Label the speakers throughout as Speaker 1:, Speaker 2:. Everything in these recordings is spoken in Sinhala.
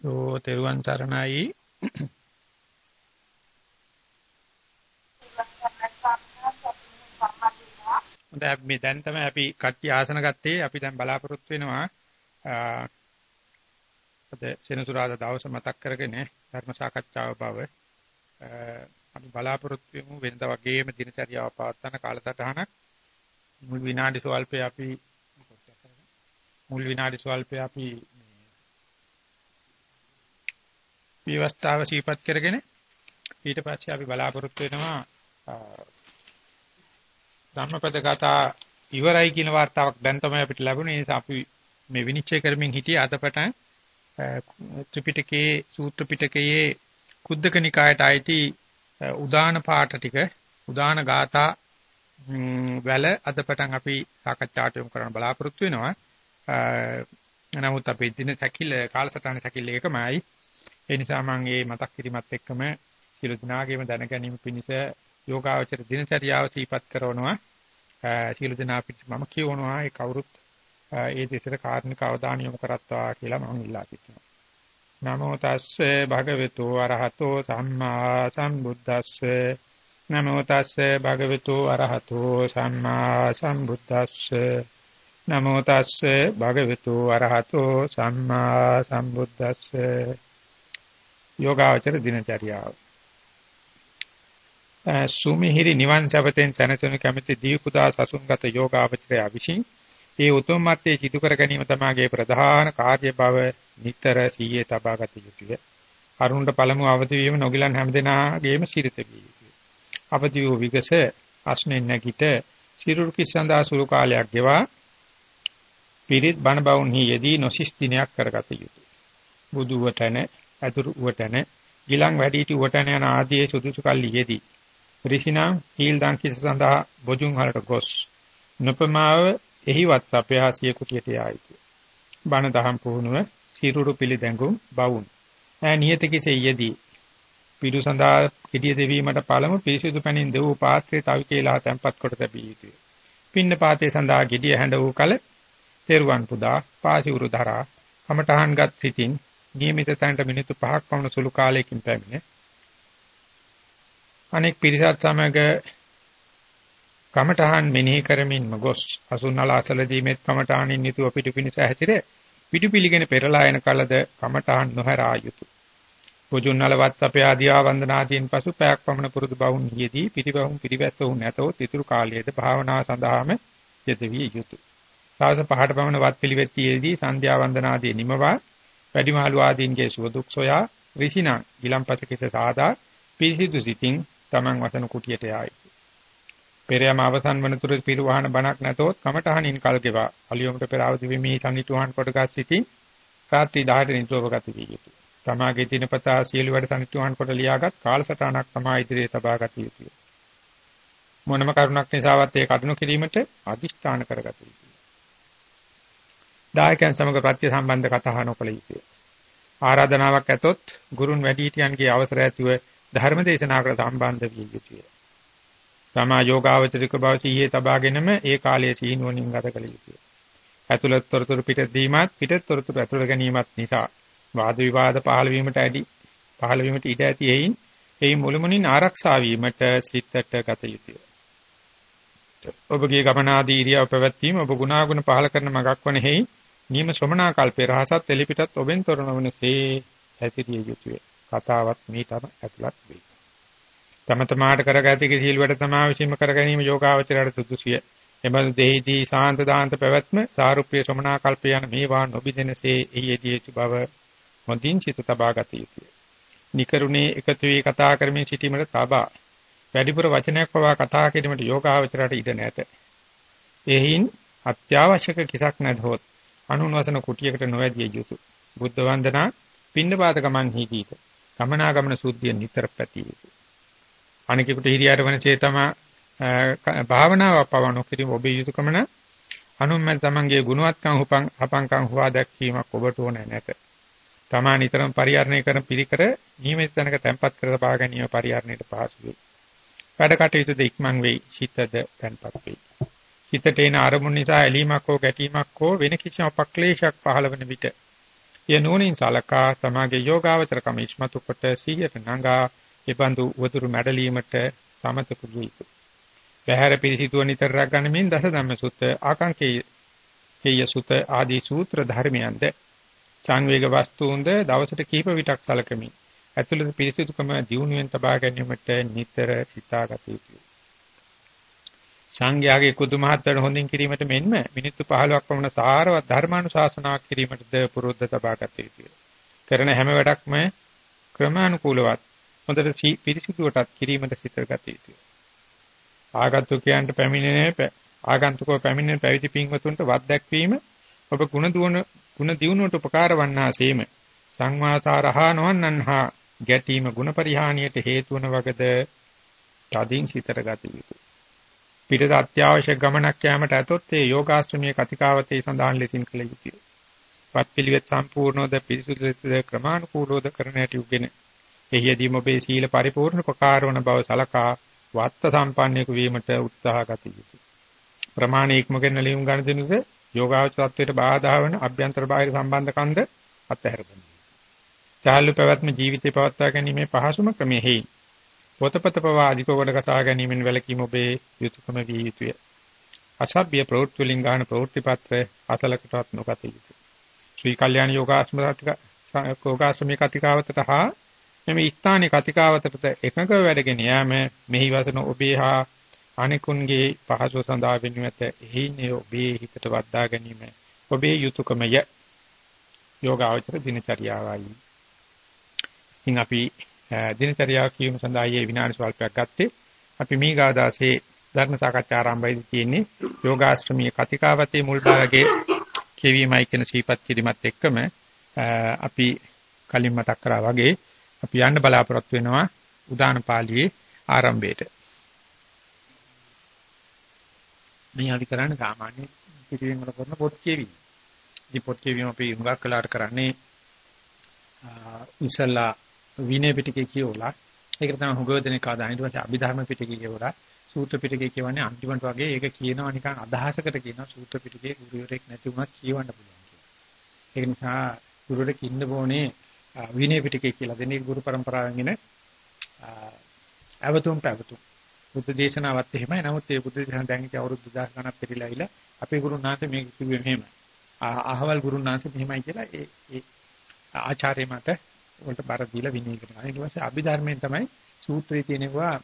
Speaker 1: ඕ තෙරුවන් සරණයි. හොඳයි මේ දැන් තමයි අපි කට්ටි ආසන ගත්තේ. අපි දැන් බලාපොරොත්තු වෙනවා අද සෙනසුරාදා දවස මතක් කරගෙන ධර්ම සාකච්ඡාව බව අපි බලාපොරොත්තු වෙමු වෙනද වගේම දිනචරියාව පවත්වන කාලසටහනක් මුල් විනාඩි සල්පේ අපි මුල් විනාඩි සල්පේ අපි විවස්ථාව සීපත් කරගෙන ඊට පස්සේ අපි බලාපොරොත්තු වෙනවා ධම්මපද කතා ඉවරයි කියන වார்த்தාවක් දැන් තමයි අපිට ලැබුණේ. ඒ නිසා අපි මේ විනිශ්චය කරමින් හිටියේ අතපටන් ත්‍රිපිටකයේ සූත්‍ර පිටකයේ කුද්දක නිකායට අයිති උදාන පාඨ ටික උදාන ගාථා වල අදපටන් අපි සාකච්ඡාට යොමු කරන්න බලාපොරොත්තු වෙනවා. නමුත් අපේ දින සැකිල්ල කාලසටහන සැකිල්ල එකමයි. ඒ නිසා මම මේ මතක් කිරීමත් එක්කම සියලු දිනාගේම දැන ගැනීම පිණිස යෝගාවචර දිනචරියාව සීපත් කරනවා. සියලු දිනා පිට මම කියවනවා ඒ කවුරුත් ඒ දෙසට කාර්නික අවධානය යොමු කරත්වා කියලා මම ඉල්ලා සිටිනවා. නමෝ තස්සේ භගවතු අරහතෝ සම්මා සම්බුද්දස්සේ නමෝ තස්සේ භගවතු අරහතෝ සම්මා සම්බුද්දස්සේ නමෝ තස්සේ භගවතු අරහතෝ සම්මා සම්බුද්දස්සේ යෝගාචර දිනචරියාව. සුමිහිරි නිවන් සපතෙන් සැනසෙනු කැමැති දීපුදා සසුන්ගත යෝගාචරය විසින් ඒ උතුම් මත්තේ සිදු කර ගැනීම තමගේ ප්‍රධාන කාර්ය බව නිතර සීයේ තබාගත යුතුය. අරුණ්ඩ පළමු අවදි වීම නොගිලන් හැමදෙනාගේම සිරිත විය යුතුය. අවදි වූ විගස අස්නෙන් නැගිට සිරුරු කිස්සඳා සුළු කාලයක් ගෙවා පිරිත් බණ බවුන්හි යෙදී නොසිස් දිනයක් කරගත යුතුය. බුදු වටන අතුරු වටන ගිලන් වැඩිටි වටන යන ආදී සුදුසු කල්ලියේදී. ඍෂිනා හීල් දංකිස සඳහා බොජුන් හලට ගොස්. නොපමාව එහිවත් අපයාසිය කුටියට යයිති. බණ දහම් පුහුණුව සිරුරු පිළිදැඟුම් බවුන්. ඈ නියත කිසෙයදී පිටු සඳහා කිඩිය දෙවීමට පළමු පිරිසිදු පැනින් දෙවූ පාත්‍රය තවි කියලා තැම්පත් කොට තැබිය යුතුය. පින්න පාතේ සඳහා gediya හැඬ වූ කල තෙරුවන් පුදා පාසිවුරු දරා කමඨහන්ගත් සිටින් නියමිත තැනට මිනිත්තු 5ක් පමණ සුළු කාලයකින් පැමිණ අනෙක් පිරිසත් සමග කමඨහන් මෙනෙහි කරමින්ම ගොස් අසුන්නල අසලදී මෙත් කමඨහනින් යුතුව පිටු පිනිස හැසිර පිටු පිළිගෙන පෙරලා එන කලද කමඨහන් නොහැරා යුතු. පුජුන්නල වත් අපේ ආදියා වන්දනාදීන් පසු පැයක් පමණ පුරුදු බවුන් යෙදී පිටිබහුන් පිටිවැස්ස වූ නැතෝ තිතුරු කාලයේද භාවනා සඳහාම යෙදවිය යුතුය. සවස පහට පමණ වත් පිළිවෙත්තියේදී සන්ධ්‍යා වන්දනාදී නිමවා වැඩිමහලු ආදීන්ගේ සුව දුක් සොයා ඍෂිනා ගිලම්පස කිස සාදා පිරිසිදු සිතින් Taman වසන කුටියට යයි. පෙරයම අවසන් වනතුරු පිරුවහන බණක් නැතොත් කමඨහනින් කල් ගෙවා අලියොමට පෙර අවදි වෙමි සම්නිතුහන් කොටගත් සිටින් රාත්‍රී 10ට නිතරව ගත විය යුතුය. තමාගේ දිනපතා සියලු වැඩ සම්නිතුහන් කොට ලියාගත් කාලසටහනක් තමා ඉදිරියේ තබා ගත යුතුය. මොනම කරුණක් නිසාවත් ඒ කටනු කිරීමට අදිෂ්ඨාන කරගත යුතුය. දායකයන් සමග ප්‍රත්‍ය සම්බන්ධ කතා නොකළ යුතුය. ආරාධනාවක් ඇතොත් ගුරුන් වැඩිහිටියන්ගේ අවසර ඇතිව ධර්ම දේශනාවකට සම්බන්ධ විය යුතුය. තමා යෝගාවචරික බව සිහියේ තබාගෙනම ඒ කාලයේ සීනුවණින් ගත කළ යුතුය. ඇතුළත් තොරතුරු පිට දීමත් පිටත් තොරතුරු ඇතුළ ගැනීමත් නිසා වාද විවාද පහළ වීමට ඇති පහළ වීමට ඉඩ ඇති එයින් ඒ මුළුමනින් ආරක්ෂා වීමට සිතට ගත යුතුය. ඔබගේ ගමනාදී ඉරියව් පැවැත්වීම ඔබ ගුණාගුණ පහළ කරන මගක් වන හේයි නියම ශ්‍රමණා කල්පේ රහසත් එලිපිටත් ඔබෙන් තොරනවනසේ හැසිරිය යුතුය. කතාවත් මේතම ඇතුළත් වෙයි. තම තමාට කරගැති කිසිලුවට තමා විසීම කර ගැනීම යෝගාවචරයට සුදුසිය. එබඳු දෙහිදී සාන්ත දාන්ත පැවැත්ම සාරුප්‍ය ශ්‍රමණා කල්පය යන මේවා නොබිදෙනසේ එහිදී යුතු බව හොඳින් සිත තබා ගත යුතුය. නිකරුණේ එකතු වී කතා කරමින් සිටීමට තබා වැඩිපුර වචනයක් පවා කතා කිරීමට යෝගාවචරයට ඉඩ නැත. එහින් අත්‍යවශ්‍යක කිසක් නැතහොත් අනුන්වසන කුටියකට නොවැදිය යුතුය. බුද්ධ වන්දනා පින්නපාත ගමන් හිදීත. ගමනාගමන සුද්ධිය නිතර පැතිය යුතුය. අනිකෙකුට හිරියාට වනසේ තම භාවනාව පවණු කිරීම ඔබේ යුතුයකම න අනුන්මෙන් තමන්ගේ ගුණවත්කම් උපං අපංකම් හොවා දැක්වීමක් ඔබට ඕන නැත. තමා නිතරම පරිහරණය කරන පිළිකර නියමිත තැනක තැම්පත් කර තබා ගැනීම පරිහරණයට පහසු වේ. වැඩ කටයුතු ද ඉක්මන් වෙයි, සිතද තැන්පත් වෙයි. සිතට එන අරමුණ නිසා ඇලීමක් හෝ ගැටීමක් හෝ වෙන කිසිම අපක්ලේශයක් පහළ වන විට ඒ නෝනින් සලකා තමාගේ යෝගාවචරකම ඉස්මතු කොට සීයට නඟා එපන්දු වතුරු මැඩලීමට සමත පුදු යුතුය. පැහැර පිරිසිදුව නිතර රැගන්නමින් දස ධම්ම සුත්ත ආකාංකේ හේය සුත ආදී සූත්‍ර ධර්මයන්ද සංවේග වස්තුන්ද දවසට කිහිප විටක් සලකමින් ඇතුළත පිරිසිදුකම දියුණුවෙන් තබා ගැනීමට නිතර සිතාගත යුතුය. සංඝයාගේ කුදුමහත්වර හොඳින් කිරීමට මෙන්ම මිනිත්තු 15ක් පමණ සාරවත් ධර්මානුශාසනාවක් කිරීමටද පුරුද්ද තබා ගත යුතුය. කරන හැම වැඩක්ම ක්‍රමානුකූලවත් හොඳට පිරිසිදුවටත් කිරීමට සිත ගත යුතුය. ආගන්තුකයන්ට පැමිණෙන ආගන්තුකව පැමිණෙන පැවිදි පින්වතුන්ට වත් දැක්වීම ඔබ ගුණ දුවන ගුණ දියුණුවට උපකාර වන්නාseම සංවාසාරහා නොවන්නන්හා ගැටීම ගුණ පරිහානියට හේතු වන වගද තදින් සිතට ගත යුතුය. පිටත අත්‍යවශ්‍ය ගමනක් යාමට ඇතොත් ඒ යෝගාශ්‍රමීය කතිකාවතේ සඳහන් ලෙසින් කළ යුතුය. පත්පිලිවෙත් සම්පූර්ණෝද පිරිසුදුද ක්‍රමානුකූලෝද කරන හැටි උගෙන එහිදී ඔබේ සීල පරිපූර්ණ ප්‍රකාර වන බව සලකා වත්ත සම්පන්නෙකු වීමට උත්සාහ ගත යුතුය. ප්‍රමාණ ඉක්මගෙන ලියුම් ගන්න දෙනුද යෝගාචරත්වයට බාධා වන අභ්‍යන්තර බාහිර සම්බන්ධකන්ද අත්හැර දෙන්න. චාලු පැවැත්ම ජීවිතේ පවත්වා ගැනීමේ පහසුම ක්‍රමෙහි පොතපත පවා අධික කොට කසා ගැනීමෙන් වැළකීම ඔබේ යුතුයකම විය යුතුය. අසභ්‍ය ප්‍රවෘත්ති වලින් ගන්න ප්‍රවෘත්ති පත්‍ර අසලකටවත් නොගත යුතුය. ශ්‍රී කල්යාණ යෝගාශ්‍රමතික යෝගාශ්‍රමී කතිකාවතට හා මෙමෙ ස්ථානයේ කතිකාවතට එකඟව වැඩගෙන යාම මෙහි වසන ඔබේ හා අනිකුන්ගේ පහසු සඳහා වෙනුවත එහිනේ ඔබේ හිතට වද්දා ගැනීම ඔබේ යුතුයකමය යෝගාචර දිනචරියාවයි. ඉතින් අපි දිනචරියාව කියවීම සඳහා ඊයේ විනාඩි ස්වල්පයක් ගත්තේ. අපි මේ ගාදාසේ ධර්ම සාකච්ඡා ආරම්භයේදී තියෙන්නේ යෝගාශ්‍රමීය කතිකාවතේ මුල් භාගයේ කියවීමයි කියන සීපත් කිරීමත් එක්කම අපි කලින් මතක් කරා වගේ අපි යන්න බලාපොරොත්තු වෙනවා උදාන පාළියේ ආරම්භයට. මේ අපි කරන්නේ සාමාන්‍ය පිටින් වල කරන පොත් කියවීම. ඉතින් පොත් කියවීම අපි හුඟක් කලාට කරන්නේ ඉස්සලා විනය පිටකේ කියවලා ඒකට තමයි හුඟවදෙනේ කාදා ඊට පස්සේ අභිධර්ම පිටකේ කියවලා සූත්‍ර පිටකේ කියවන්නේ අන්තිමට වගේ ඒක කියනවා නිකන් අදහසකට කියනවා සූත්‍ර පිටකේ ගුරුවරයෙක් නැති වුණත් කියවන්න පුළුවන් කියලා. ඒක නිසා ගුරුවරයෙක් ඉන්න ඕනේ විනය පිටකේ කියලා දෙන්නේ ගුරු પરම්පරාවෙන් එන අවතුම් පැවතුම්. බුද්ධ දේශනාවත් එහෙමයි. නමුත් ඒ බුද්ධ දේශනාව දැන් ඉතින් අවුරුදු 2000 ගණක් පෙරලා ඉල අපේ ගුරුනාථ මේක කිව්වේ මෙහෙමයි. අහවල් ගුරුනාථ මෙහෙමයි කියලා ඒ ඒ ආචාර්ය මත වලට බර දීලා විනය කරනවා. ඊට පස්සේ අභිධර්මයෙන් තමයි සූත්‍රයේ තියෙනවා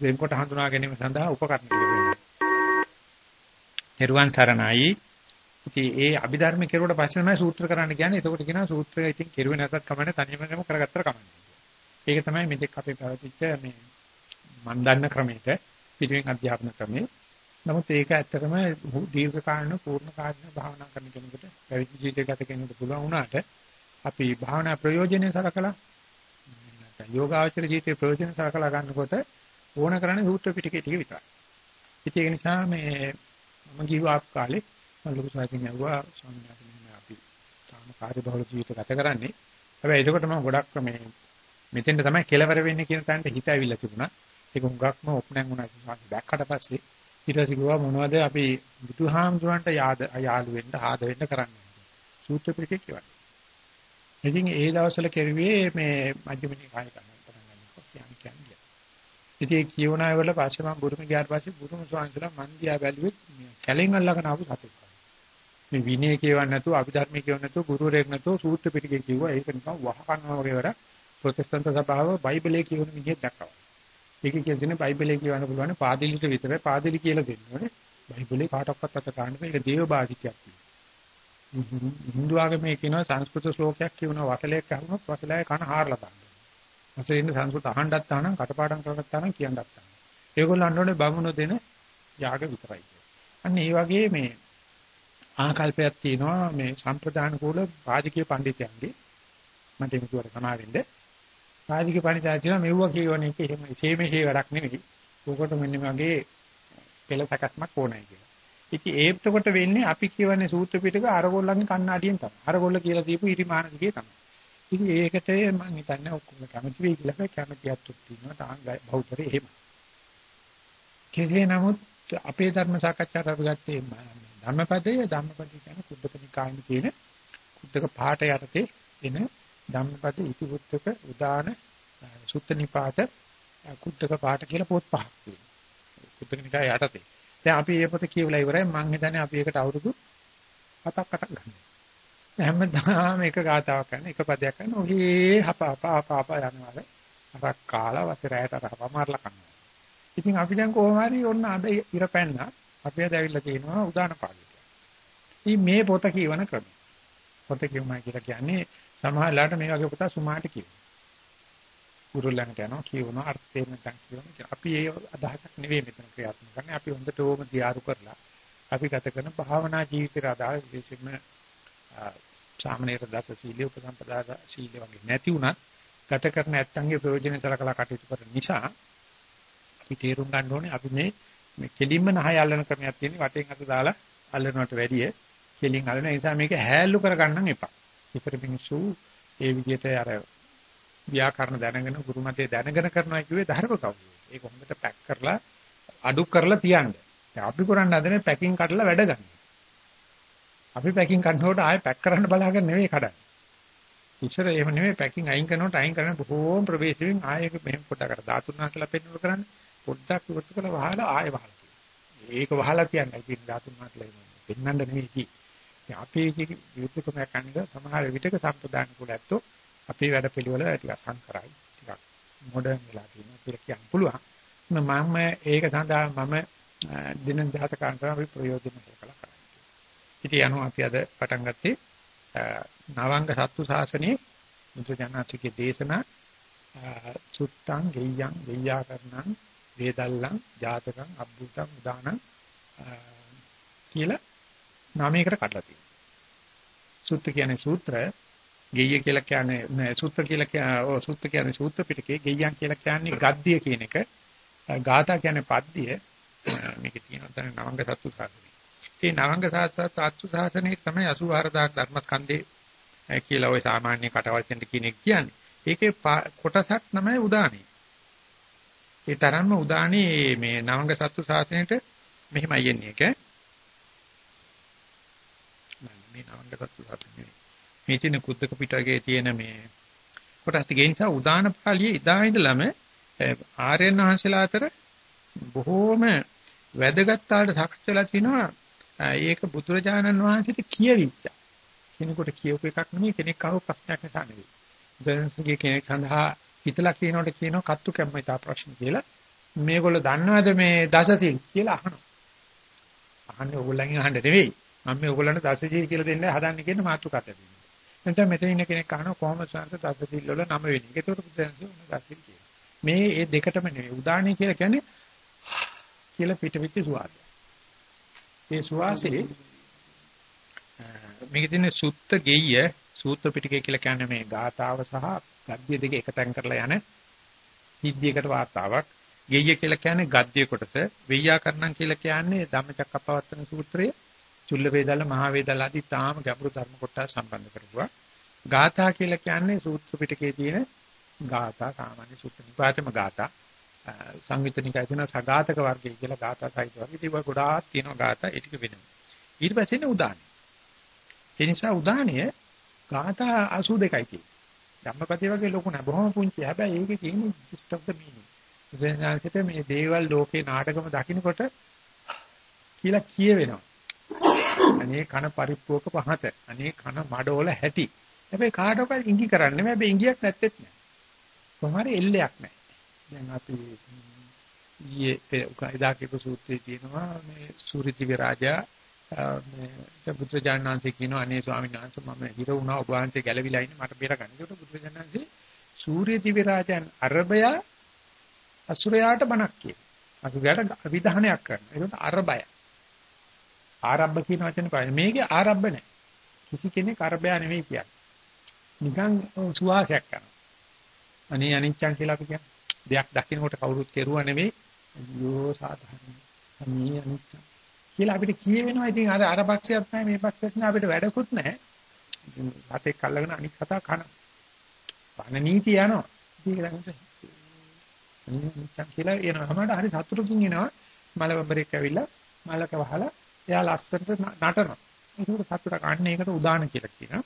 Speaker 1: වෙන්කොට හඳුනා ගැනීම සඳහා උපකරණ කියලා. නිර්වාණ සරණයි. ඉතින් ඒ අභිධර්ම කෙරුවට පස්සේ තමයි සූත්‍ර කරන්න කියන්නේ. එතකොට කියනවා සූත්‍රය ඉතින් කෙරුවේ නැතත් කමන්නේ තනියමම කරගත්තට කමන්නේ. ඒක තමයි මෙතෙක් අපේ පැවතිච්ච මේ මන් දන්න ක්‍රමයට පිටුවෙන් අධ්‍යාපන ක්‍රමේ. නමුත් ඒක ඇත්තටම දීර්ඝ කාලන පූර්ණ කාලන භාවනා කරන කෙනෙකුට පැවිදි ජීවිතය ගත කෙනෙකුට පුළුවන් වුණාට අපි භාවනා ප්‍රයෝජනෙ සලකලා යෝගාචර ජීවිතේ ප්‍රයෝජන සලකලා ගන්නකොට ඕන කරන්නේ සූත්‍ර පිටකේ ටික විතරයි. ඉතින් ඒක නිසා මේ මම කිව්වා කාලේ මම ලොකු සාහිත්‍යඥ යවුවා ස්වාමීන් වහන්සේ අපි තාම කාර්යබහුල ජීවිත ගත කරන්නේ. හැබැයි ඒකට මම ගොඩක් මේ මෙතෙන්ට තමයි කෙලවර වෙන්නේ කියන තැනට හිත ඇවිල්ලා තිබුණා. ඒක හුඟක්ම ඔප්නැන් වුණා දැක්කට පස්සේ ඊට පස්සේ කිව්වා මොනවද අපි බුදුහාමුදුරන්ට යාද යාළු වෙන්න ආද වෙන්න කරන්නේ. සූත්‍ර පිටකේ කියවන්නේ. ඉතින් ඒ දවස්වල කෙරුවේ මේ මජ්ක්‍ධිමනි කාය කරන පටන් ගන්න කියන්නේ. ඉතින් ඒ කියවනා වල පස්සේ මම බුරුම ගියාට පස්සේ බුරුම ස්වාමීන්වහන්සේලා මන් දිහා බැලුවෙත් කැලෙන් අල්ලගෙන ආපු සතෙක්. මේ විනය කියවන්නේ නැතුව අභිධර්මයේ කියවන්නේ නැතුව ගුරුවරයෙක් නැතුව සූත්‍ර පිටකේ කිව්වා ඒක නිකන් වහ කනවා වගේ වැඩ ප්‍රොටෙස්ටන්ත සභාව බයිබලයේ කියවන විදිහට දැක්කවා. ඒක කියන්නේ බයිබලයේ කියවන්න පුළුවන් පාදිලිට විතරයි පාදිලි කියලා දෙන්න ඕනේ. බයිබලේ කාටවත් අත ගන්න බෑ ඒක දේව බාධිකයක් තියෙනවා. හින්දු ආගමේ කියනවා සංස්කෘත ශ්ලෝකයක් කියනවා වසලයක් අහුනොත් වසලයේ කන හාරලා දාන්න. වසලෙන් සංස්කෘත අහන්නත් තානම් කටපාඩම් කරගත්ත තානම් කියන්නත් තානම්. ඒගොල්ලෝ අන්නෝනේ බමුණු දෙන යාග විතරයි. අන්න ඒ වගේ මේ ආකල්පයක් තියෙනවා මේ සම්ප්‍රදාන කූල රාජකීය පඬිතුයන්ගේ මට මේක වල සමාවෙන්න. රාජකීය පඬිතුයන් කියනවා මෙව්වා කියවන එක එහෙම ඉසේමේ වැඩක් නෙවෙයි. උකට මෙන්න මගේ පෙළ සැකස්මක් ඕනයි කියලා. ඉතින් ඒත්කොට වෙන්නේ අපි කියවන්නේ සූත්‍ර පිටක අරගොල්ලන්ගේ කන්නාඩියෙන් තමයි. අරගොල්ල කියලා දීපු ඉරිමානසිකේ තමයි. ඉතින් ඒකට මම හිතන්නේ ඔක්කොම කැමති වෙයි කියලා කැමතියක් තියෙනවා. තාන් බෞද්ධරේ එහෙම. කෙසේ නමුත් අපේ ධර්ම සාකච්ඡාවට අපි ගත්තේ ධම්මපදයේ ධම්මපදයේ කියන කුද්දකනිකායේ තියෙන කුද්දක පාට යටතේ එන ධම්මපද ඉතිවුත්තක උදාන සුත්ත නිපාත කුද්දක පාට කියලා පොත් පහක් තියෙනවා. කුද්දක නිකාය යටතේ. දැන් අපි මේ පොත කියවලා ඉවරයි මම හිතන්නේ අපි ඒකට අවුරුදු 7ක් 8ක් ගන්නවා. හැමදාම එක ගාතාවක් කරන එක පදයක් කරන ඔහේ හප හප හප හප යනවා. අරක් කාලා වතරයට අරප මාරලා කනවා. ඉතින් අපි දැන් කොහොම හරි ඔන්න අද ඉර පැන්න අපි අද ඇවිල්ලා තියෙනවා උදාන පාළිය. ඉතින් මේ පොත කියවන ක්‍රම. පොත කියවමයි කියලා කියන්නේ සමහරලාට මේ වගේ පොත සුමාට කියනවා. ගුරු ළඟට යනවා කියවනවා අර්ථයෙන් නැත්නම් කියනවා. අපි ඒ අදහසක් නෙවෙයි මෙතන ක්‍රියාත්මක කරන්නේ. අපි හොඳට ඕම දියාරු කරලා අපි ගත කරන භාවනා ජීවිතය අදාළ විශේෂයෙන්ම සාමනීර දස සීලිය උපසම්පදා සීලිය වගේ නැති වුණත් ගත කරන ඇත්තන්ගේ ප්‍රයෝජන සලකලා කටයුතු කරන නිසා අපි තේරුම් ගන්න ඕනේ අපි මේ මේ කෙලින්ම නහය අල්ලන ක්‍රමයක් තියෙන වටෙන් අත දාලා අල්ලනවට වැඩිය කෙලින් අල්ලන නිසා මේක හැල්ලු කරගන්න එපා. ඉතර මිනිස්සු ඒ විදිහට අර ව්‍යාකරණ දැනගෙන ගුරු මතේ දැනගෙන කරනවා කිව්වේ ධර්ම කවුද? ඒක හොඳට පැක් කරලා අඩු කරලා තියන්න. දැන් අපි කරන්න හදන්නේ පැකින් කඩලා වැඩ ගන්න. අපි පැකින් කරනකොට ආයෙ පැක් කරන්න බලාගෙන නෙවෙයි කඩන්නේ. ඉස්සර එහෙම නෙවෙයි පැකින් අයින් කරනකොට අයින් කරන බොහෝම ප්‍රවේශයෙන් ආයෙක මෙහෙම පොඩකට ධාතුනා කියලා පෙන්වන්න කරන්නේ. පොඩ්ඩක් ඉවත් කරලා වහලා ආයෙ වහලා. ඒක වහලා කියන්නේ ඉතින් ධාතුනා කියලා එන්නේ. පෙන්වන්න නෙවෙයි කිව්වේ. අපේ විවිධකමක් අනික සමහර විටක සම්ප්‍රදාන කුල ඇත්තෝ අපේ වැඩ පිළිවෙල ටිකක් සංකරයි. ටිකක් මොඩර්න් වෙලා තියෙනවා කියලා කියන්න පුළුවන්. මම ඒක සඳහා මම දින දහසකට අපි ප්‍රයෝජන කරලා කරා. ඉතින් යනවා අපි අද පටන් ගත්තේ නවංග සත්තු ශාසනයේ මුද්‍රජානසිකේ දේශනා සුත්තං ගෙය්‍යං ගෙය්‍යාකරණං වේදල්ලං ජාතකං අබ්බුතං උදානං කියලා නාමයකට කඩලා තියෙනවා. සුත්ත කියන්නේ සූත්‍ර, ගෙය්‍ය කියලා කියන්නේ සුත්ත කියලා කියන්නේ සුත්ත කියන්නේ සූත්‍ර පිටකේ, ගෙය්‍යං කියලා කියන්නේ ගද්දිය කියන එක. ගාථා කියන්නේ පද්දිය. මේකේ තියෙනවා තමයි නවංග සත්තු ශාසනය. ඒ නවංග සාත්තු ශාසනයේ තමයි 84000 ධර්මස්කන්ධේ කියලා ওই සාමාන්‍ය කටවචෙන්ට කියන එක කියන්නේ. ඒකේ කොටසක් තමයි උදානේ. ඒ තරම්ම උදානේ මේ නවංග සත්තු ශාසනයට මෙහෙමයි යන්නේ එක. මේ නවංග සත්තු ශාසනය. මේ තියෙන කුද්දක පිටකේ තියෙන මේ කොටස් ටික නිසා උදාන පාළියේ ඉදා ඉඳලම ආර්යයන් වහන්සේලා අතර බොහෝම වැදගත් ආකාරයට සාකච්ඡාලා තිනවා ඒක බුදුරජාණන් වහන්සේට කියවිච්ච. කෙනෙකුට කියවපු එකක් නෙමෙයි කෙනෙක් අහපු ප්‍රශ්නයක් නිසා නෙවෙයි. බුදුරජාණන්ගේ කෙනෙක් සඳහා හිතලා කියනකොට කියනවා කත්තු කැම්මයිතා ප්‍රශ්න කියලා. මේගොල්ලෝ දන්නවද මේ දසසිල් කියලා අහනවා. අහන්නේ ඕගොල්ලන්ගෙන් අහන්න නෙවෙයි. මම මේ ඕගොල්ලන්ට දසසිල් කියලා දෙන්න හදන්නේ කියන මාතෘකාවට දෙන්නේ. නැත්නම් මෙතන ඉන්න කෙනෙක් අහනවා කොහොමද සංස දසසිල් වල නම වෙන්නේ. ඒකට පුදයන්සෝ දසසිල් කියනවා. මේ ඒ දෙකටම නෙවෙයි. උදාහරණේ කියලා කියන්නේ කියලා පිටවිච්ච සුවාස. ඒ සුවාසේ මේකේ තියෙන සුත්ත ගෙය්‍ය සූත්‍ර පිටකය කියලා කියන්නේ මේ ගාතාව සහ ගද්‍ය දෙක එකතෙන් කරලා යන සිද්ධියකට වාතාවක්. ගෙය්‍ය කියලා කියන්නේ ගද්‍ය කොටස. වෙය්‍යාකරණම් කියලා කියන්නේ ධම්මචක්කප්පවත්තන සූත්‍රයේ චුල්ල වේදල මහ වේදල ආදී තාම ගැඹුරු ධර්ම කොටස් සම්බන්ධ කරගුවා. ගාථා කියලා කියන්නේ සූත්‍ර පිටකයේ තියෙන ගාථා සාමාන්‍ය සූත්‍ර නිපාතම ගාථා. සංයුතනිකයි තියෙන සගාතක වර්ගය කියලා ගාථා සහිත වර්ගය. ඒක ගොඩාක් තියෙනවා ගාථා ඒ ටික වෙනවා. ඊට පස්සේ නේ උදානය. ඒ නිසා උදානය ගාථා 82යි තියෙන්නේ. ධම්මපදයේ වගේ ලොකු නෑ බොහොම පුංචි. හැබැයි ඒකේ තියෙන gist of the meaning. බුදුසසුනට මේ දේවල් ලෝකේ නාටකම දකින්නකොට කියලා කියවෙනවා. අනේ කන පරිප්පුවක පහත. අනේ කන මඩවල හැටි. හැබැයි කාටවත් ඉඟි කරන්නේ නෑ. හැබැයි ඉඟියක් නැත්තේත් නෑ. කොහොමද එල්ලයක් නෑ. දැන් අපි ඊයේ එදා කියපු සූත්‍රයේ තියෙනවා මේ සූරිතිවි රාජා මේ බුදුජානනාංශේ කියනවා අනේ ස්වාමීන් වහන්සේ මම හිර වුණා ඔබ වහන්සේ ගැලවිලා ඉන්නේ මට බේරගන්න. ඒකට බුදුජානනාංශේ සූරිතිවි රාජයන් අරබය අසුරයාට බණක් කියන. අසුරයාට විධානයක් කරනවා. ඒකට අරබය. ආරබ්බ කියන වචනේ පාන්නේ. මේකේ ආරබ්බ නැහැ. කිසි කෙනෙක් අරබය නෙවෙයි කියන්නේ. නිකන් සුවාසයක් කරනවා. අනේ අනිච්චං කියලා අපි කියන්නේ. දෙයක් දකින්නකොට කවුරුත් කෙරුවා නෙවෙයි අයියෝ සාධාරණ මේ අනිච්ච කියලා අපිට කියවෙනවා ඉතින් අර අර පක්ෂයක් නැහැ මේ පක්ෂයක් නැහැ අපිට වැඩකුත් නැහැ ඉතින් හතේ කල්ලාගෙන අනික් කතා කන පන නීති යනවා ඉතින් ළඟට අනිච්ච කියලා එනවා හැමදාම හරි සතුටකින් එනවා මලබඹරෙක් ඇවිල්ලා මලක වහලා එයා ලස්සනට නටනවා ඒක සතුටක් අන්න ඒකට උදාන කියලා කියනවා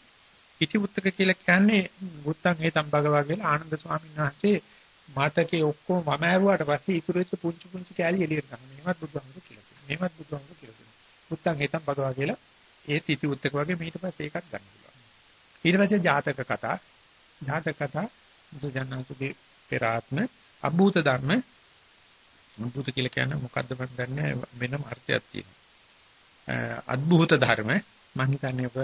Speaker 1: ඉති උත්තක කියලා කියන්නේ බුත්තං හේතම් භගවා කියලා ආනන්ද ස්වාමීන් වහන්සේ මාතකේ ඔක්කොම වම ඇරුවාට පස්සේ ඉතුරු වෙච්ච පුංචි පුංචි කෑලි එළියට ගන්න. මේවත් බුදුහාමුදුරු කියලා කියනවා. මේවත් බුදුහාමුදුරු කියලා කියනවා. බුත්තං හේතම් භගවා කියලා ඒත් ඉති උත්තක වගේ ඊට පස්සේ ඒකත් ගන්න පුළුවන්. ඊට පස්සේ ජාතක කතා. ජාතක කතා බුදුජානනාතුගේ පෙරාත්ම අභූත ධර්ම අභූත කියලා කියන්නේ මොකද්ද මම දන්නේ වෙනම අර්ථයක් තියෙනවා. අද්භූත ධර්ම මම හිතන්නේ ඔබ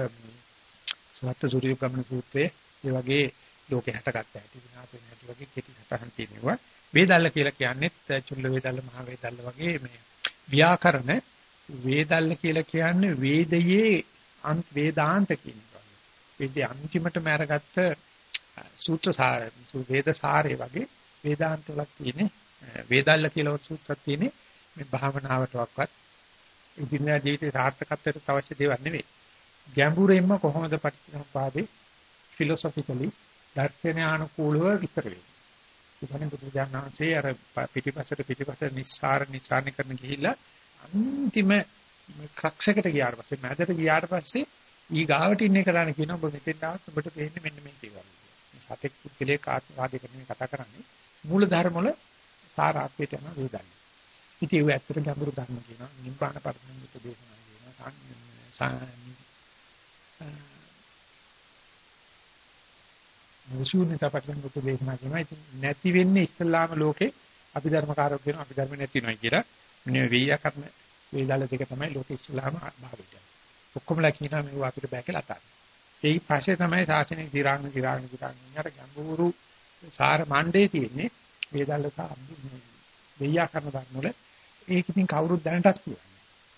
Speaker 1: සවත්ත සූර්ය ගමන සූත්‍රයේ ඒ වගේ ලෝකේ හැටගත්ත හැටි විනාශ වෙන හැටි වගේ කෙටි සටහන් තියෙනවා. වේදල්ල කියලා කියන්නේත් චුල්ල වේදල්ල මහ වේදල්ල වගේ මේ ව්‍යාකරණ වේදල්ල කියලා කියන්නේ වේදයේ අන්ත වේදාන්ත කියනවා. වේදේ අන්තිමටම අරගත්ත සූත්‍ර සාර වේද සාරේ වගේ වේදාන්ත වල තියෙන වේදල්ල කියලා සූත්‍රයක් තියෙන්නේ මේ භාවනාවටවත් ඉදිරිය ජීවිතේ සාර්ථකත්වයට අවශ්‍ය දේවල් නෙවෙයි. ගැඹුරින්ම කොහොමද පටිච්චසමුපාදේ ෆිලොසොෆිකලි දර්ශනානුකූලව විතර වෙන්නේ. ඉතින් බුදුජානනාංශයේ අර පිටිපසට පිටිපස නිස්සාර නිසාරණ කරන ගිහිල්ලා අන්තිම ක්‍රක්ෂයකට ගියාට පස්සේ මැදට ගියාට පස්සේ ඊ ගාවට ඉන්නේ කරාන කියන ඔබ මෙතෙන් ආවත් ඔබට පේන්නේ මෙන්න මේ දේවල්. මේ සතෙක් පුද්ගලයේ ආත්මවාදී කරන කතා කරන්නේ මූල ධර්ම වල සාරාත්වයට යන වේදන්නේ. ඉතින් ඒ ඇත්තට ගැඹුරු ධර්ම කියනවා. නිබ්බාන පරිණාමිත දේශනා කියනවා. මුසුනිතා පරිණාමිත දේශනා කියනවා. ඉතින් නැති වෙන්නේ ඉස්ලාම ලෝකේ අභිධර්මකාරක වෙනවා අභිධර්ම නැති වෙනවා කියලා. මෙන්න වේයකර්ම වේදාල දෙක තමයි ලෝකේ ඉස්ලාම භාවිතය. ඔක්කොමලා කියනවා මේව අපිට බෑ කියලා අතාරින්න. ඒ පස්සේ තමයි ශාසනය දිරාගෙන දිරාගෙන දිරාගෙන යනට ගැඹුරු සාර මණ්ඩේ තියෙන්නේ වේදාල සහ වේයකර්ම ධර්ම වල ඒක ඉතින් කවුරුත් දැනටත් කියන්නේ.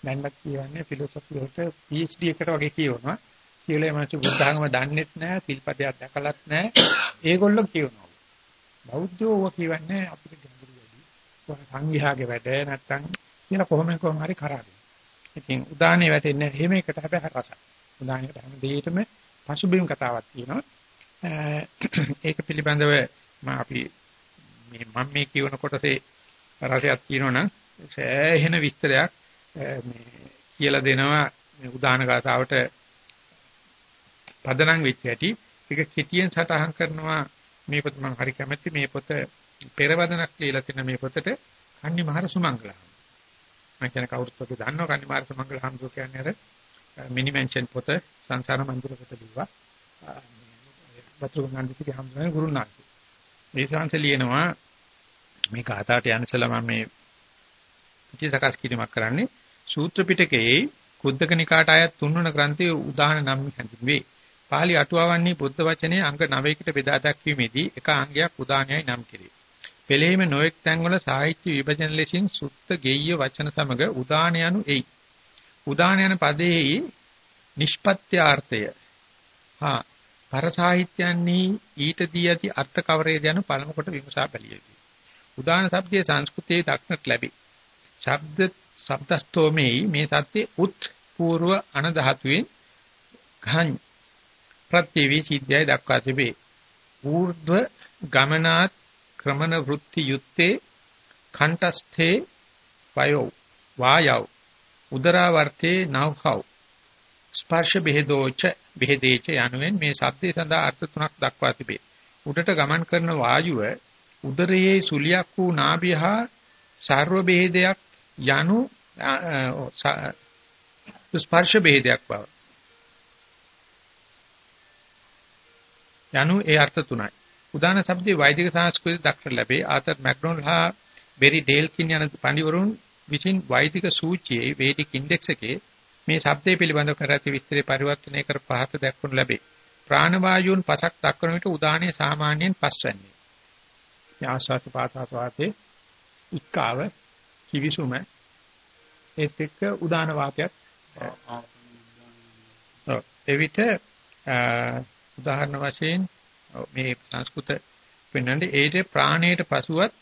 Speaker 1: දැන්වත් කියන්නේ ෆිලොසොෆි වලට PhD එකට වගේ කියවනවා. කියලා එමන්ස බුද්ධාගම දන්නෙත් නැහැ, සිල්පදයක් දැකලත් නැහැ. ඒගොල්ලෝ කියනවා. බෞද්ධයෝ ඔය කියවන්නේ අපිට ගැඹුරු වැඩි. සංඝයාගේ වැඩ නැත්තම් කියලා කොහොම කොහොම හරි කරාදී. ඉතින් උදාහරණේ වැටෙන්නේ එහෙම එකට හැබැයි රසයි. උදාහරණයකට හැම දෙයකටම පසුබිම් කතාවක් තියෙනවා. ඒක පිළිබඳව මම අපි මේ මම මේ කියවන කොටසේ රසයක් තියෙනවනම් සෑහෙන විස්තරයක් මේ කියලා දෙනවා මේ උදාහරණ ගාතාවට පදනම් වෙච්ච හැටි. ඒක කෙටියෙන් සටහන් කරනවා මේ පොත මම හරි කැමැති මේ පොත පෙරවදනක් ලියලා තියෙන මේ පොතට කන්නි මහර සුමංගලම් මම කියන කවුරුත් ඔබ දන්නවා කන්නි මහර සුමංගලම් කියන්නේ අර මිනි මෙන්ෂන් පොත සංසාර මන්දිර පොත ලිව්වා වතුරු ගාන්ධිගේ හම්බුනේ ගුරුනාථ මේ ශාන්ත ලියනවා මේ කාතාවට යන ඉස්සලා මම මේ පිටිසකස් කිරීමක් කරන්නේ සූත්‍ර පිටකයේ කුද්දක නිකාට අයත් තුන්වන ග්‍රන්ථයේ උදාහරණ නම් හැඳින්වේ. පාලි අටුවාවන්නේ බුද්ධ වචනේ අංග 9කට බෙදා දක්වීමේදී එක අංගයක් උදාහරණයයි නම් කෙරේ. පෙළෙහිම නොඑක් තැන්වල සාහිත්‍ය විභජන ලෙසින් සුත්ත ගෙය්‍ය වචන සමග උදාහරණ යනු එයි. උදාහරණ යන පදෙහි නිෂ්පත්‍යාර්ථය හා පර සාහිත්‍යයන්හි ඊට දී ඇති අර්ථ කවරේද යන පළමු කොට විමසා බැලිය යුතුයි. උදාන શબ્දයේ සංස්කෘතයේ දක්නට ලැබේ. ශබ්ද සබ්දස්තෝමේ මේ සත්‍ය උත් పూర్ව අන ධාතුවේ ඝන් ප්‍රත්‍යවි සිද්ධයයි දක්වා තිබේ. ඌර්ධ ගමනාත් ක්‍රමන වෘත්ති යුත්තේ කණ්ඨස්ථේ වයෝ වායව උදරාවර්තේ නවඛව ස්පර්ශ බෙහෙදෝච බෙහෙදේච යනුවෙන් මේ සත්‍ය සඳහා අර්ථ තුනක් දක්වා තිබේ. උඩට ගමන් කරන වායුව උදරයේ සුලියක් වූ නාභියහා සර්ව බෙහෙදයක් යනු ස්පර්ශ ભેදයක් බව. යනු ඒ අර්ථ තුනයි. උදාන શબ્දේ වෛදික සංස්කෘතිය දක්නට ලැබේ. ආතර් මැක්ඩොනල්ඩ් හා බෙරි ඩේල්කින් යන පඬිවරුන් විසින් වෛදික සූචියේ වේදික ඉන්ඩෙක්ස් එකේ මේ શબ્දේ පිළිබඳව කර ඇති විස්තරේ පරිවර්තනය කර පහත දක්වනු ලැබේ. ප්‍රාණ වායුන් පසක් දක්වන විට උදානයේ සාමාන්‍යයෙන් පස්වන්නේ. ආශ්වාස පාතාස වාතේ උත්කාව කිවිසුම. ඒත් එක්ක උදාන වාක්‍යයක්. එවිට උදාහරණ වශයෙන් මේ සංස්කෘත වෙන්නන්නේ ඒට ප්‍රාණයට පසුවත්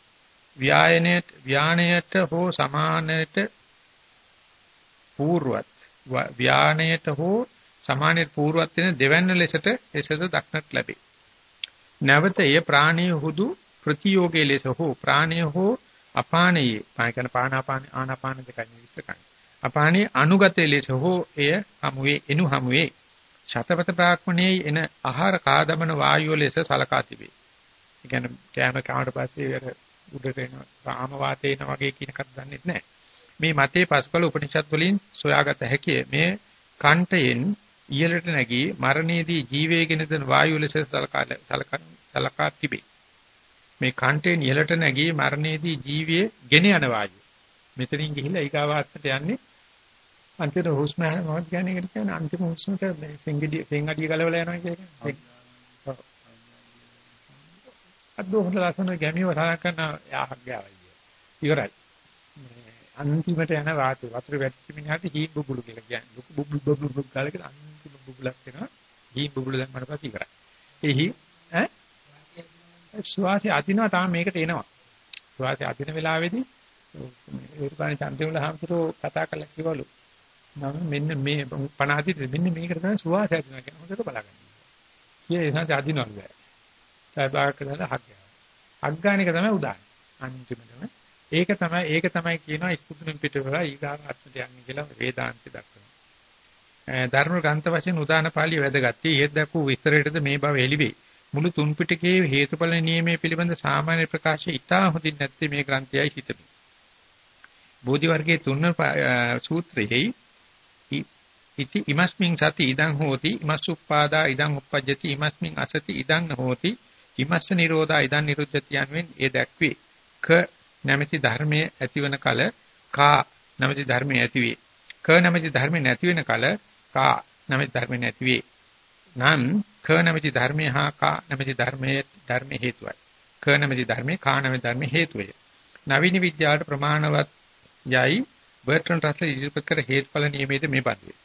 Speaker 1: ව්‍යායනයට ව්‍යාණයට හෝ සමානයට పూర్වත් ව්‍යාණයට හෝ සමානයට పూర్වත් වෙන දෙවැන්න ලෙසට එසද දක්නට ලැබේ. නැවත එය ප්‍රාණීය හුදු ප්‍රතියෝගයේ ලෙස හෝ ප්‍රාණීය හෝ අපානයේ පායකන පානාපාන ආනාපාන දෙකයි විස්තර කරන්නේ. අපානයේ අනුගතයේ ලෙස හෝ එය හමුවේ එනු හමුවේ ශතපත බ්‍රාහ්මණයේ එන ආහාර කාදමන වායුව ලෙස සලකා තිබේ. ඒ කියන්නේ කෑම කාමට පස්සේ අර උඩට එන රාම වාතේ එන වගේ කියන එකක් දන්නේ නැහැ. මේ මතේ පස්කල උපනිෂද් වලින් සොයාගත හැකිය. මේ කණ්ඨයෙන් ඉහළට නැගී මරණයේදී ජීවයේ දෙන වායුව ලෙස සලකා සලකා තිබේ. මේ කණ්ඨයෙන් ඉහළට නැගී මරණයේදී ජීවියේ ගෙන යන වායුව. මෙතනින් ගිහිල්ලා ඊගාවාත්මට යන්නේ අන්තිම හුස්ම මොකක්ද කියන්නේ ඒකට කියන්නේ අන්තිම හුස්මට මේ සිංගඩිය සිංගඩිය ගලවලා යනවා කියන්නේ. අද්දෝ හොඳ ලස්සන ගැමියව තරහ කරන යාහක් ගාවයි. ඉවරයි. අන්තිමට යන වාතය වතුර වැටිච්ච මිනිහට හී බුබුලු කියලා කියන්නේ. බුබුලු බුබුලු ගාලා කියලා අන්තිම බුබුලක් වෙනවා. හී බුබුලු දැම්මම පස්සේ ඉවරයි. ඒ හී ඈ ස්වාසය අදිනවා තාම මේකට එනවා. ස්වාසය අදින වෙලාවේදී ඒර්පාණි චන්දිමුල හාමුදුරුවෝ කතා කළා කිවලු. මම මෙන්න මේ 50 මෙන්න මේකට තමයි සුවාසය අදිනවා කියන හොඳට බලගන්න. කියේ ඒ සංස අදිනවලු බෑ. සබාක කරලා හක් ගන්නවා. හක් ගන්න එක තමයි උදාහරණ. අන්තිමටම ඒක තමයි ඒක තමයි කියනවා ඉස්කුතුන් පිටවලා ඊගාව අර්ථයට යන්නේ කියලා වේදාන්ති දක්වනවා. ධර්ම ග්‍රන්ථ වශයෙන් උදාන පාළිය වැදගත්. ඊයේ දක්වූ විස්තරයටද මේ බව එළිවේ. මුළු තුන් පිටකයේ හේතුඵල නියමයේ පිළිබඳ සාමාන්‍ය ප්‍රකාශය ඉතා හොඳින් නැත්තේ මේ ග්‍රන්ථයයි සිතමි. බෝධි වර්ගයේ තුන් සූත්‍රයේ ඉති ඉමස්මින් සති ඉදං හෝති ඉමස්සුප්පාදා ඉදං uppajjati ඉමස්මින් අසති ඉදං හෝති ඉමස්ස නිරෝධා ඉදං නිරුද්ධති යනුවෙන් ඒ දැක්වේ. ක නැමැති ධර්මයේ ඇතිවන කල කා නැමැති ධර්මයේ ඇතිවේ. ක නැමැති ධර්මයේ නැති වෙන කල කා නැමැති ධර්මයේ නැතිවේ. නම් ක නැමැති ධර්මයේ හා කා නැමැති ධර්මයේ ධර්ම හේතුවයි ක නැමැති ධර්මයේ කා නැමැති ධර්ම හේතුවය නවීන විද්‍යාවට ප්‍රමාණවත් යයි බර්ටන් රස්ලර් ඉදිරිපත් කර හේතුඵල නියමයේද මේ පදේ.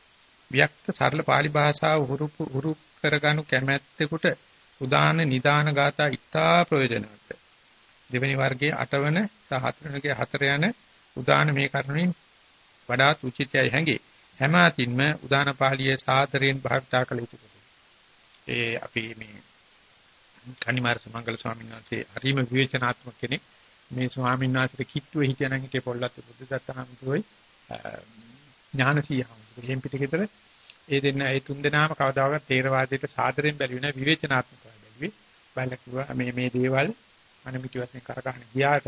Speaker 1: වික්ත සරල pāli භාෂාව උරු උරු කරගනු කැමැත්තෙකුට උදාන නිදාන ගාථා ඉතා ප්‍රයෝජනවත්. දෙවෙනි වර්ගයේ 8 වන සහ හතරවෙනිගේ 4 යන උදාන මේ කරුණින් වඩාත් උචිතයයි හැඟේ. හැම අතින්ම උදාන පාළියේ සාතරයෙන් භාවිතා කළ යුතුයි. ඒ අපි මේ කනිමාර සමංගල ස්වාමීන් වහන්සේ හරිම විවේචනාත්මක කෙනෙක්. මේ ස්වාමීන් වහන්සේට කිට්ටුවේ හිටියනම් හිටියේ පොල්ලත් බුද්ධදත්ත හාමුදුරුවෝයි ඥානසී හාමුදුරුවෝ. එහෙන් පිටකෙතර ඒ දෙන්න ඒ තුන් දෙනාම කවදාකවත් තේරවාදයට සාදරයෙන් බැලුවේ නැහැ විවේචනාත්මකව බැලුවේ. බලලා කිව්වා මේ මේ දේවල් අනිමිති වශයෙන් කරකහන ගියාට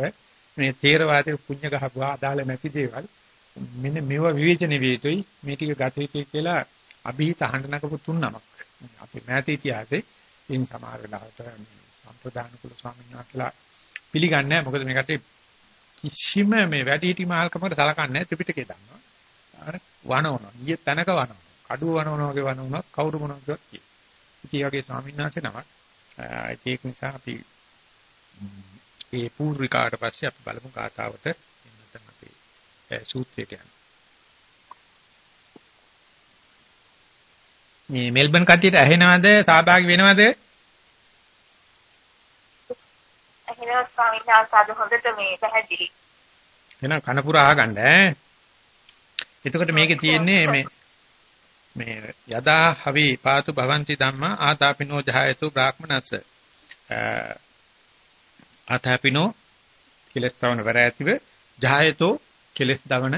Speaker 1: මේ තේරවාදයේ පුණ්‍ය ගහපුවා අදාළ නැති දේවල් මෙන්න මේව විවේචන විය යුතුයි මේ ටික ගත යුතුයි කියලා අභිහිත හඬනකපු තුන් නමක්. අපේ මෑත ඉතිහාසයේ ඉන් සමහර වෙලාවට සම්ප්‍රදාන කුල ස්වාමීන් වහන්සේලා පිළිගන්නේ නැහැ. මොකද මේකට කිසිම මේ වැඩිහිටි මහල්කමකට සලකන්නේ නැහැ ත්‍රිපිටකේ දන්නවා. අර වනවනවා. ඊයේ තැනක වනවනවා. කඩුව වනවනවා වගේ වනවනවා. කවුරු මොනවා කියවත් කිය. ඉතින් ඒ වගේ ස්වාමීන් වහන්සේ නමක් ඒක නිසා අපි ඒ පූර්විකාට පස්සේ අපි බලමු කාතාවට එන්නතම අපේ සූත්‍රයට යන්න. මේ මෙල්බන් කට්ටියට ඇහෙනවද? සහභාගී වෙනවද?
Speaker 2: එහෙනම් ස්වාමීන් වහන්සේ අද හොඳට මේ පැහැදිලි.
Speaker 1: එහෙනම් කනපුර අහගන්න ඈ. එතකොට මේකේ තියෙන්නේ මේ මේ යදා හවි පාතු භවಂತಿ ධම්මා ආතාපිනෝ ජහයතු බ්‍රාහ්මනස්ස. ආතාපිනෝ කෙලස් තවන වර ඇතිව ජහයතෝ කෙලස් දවන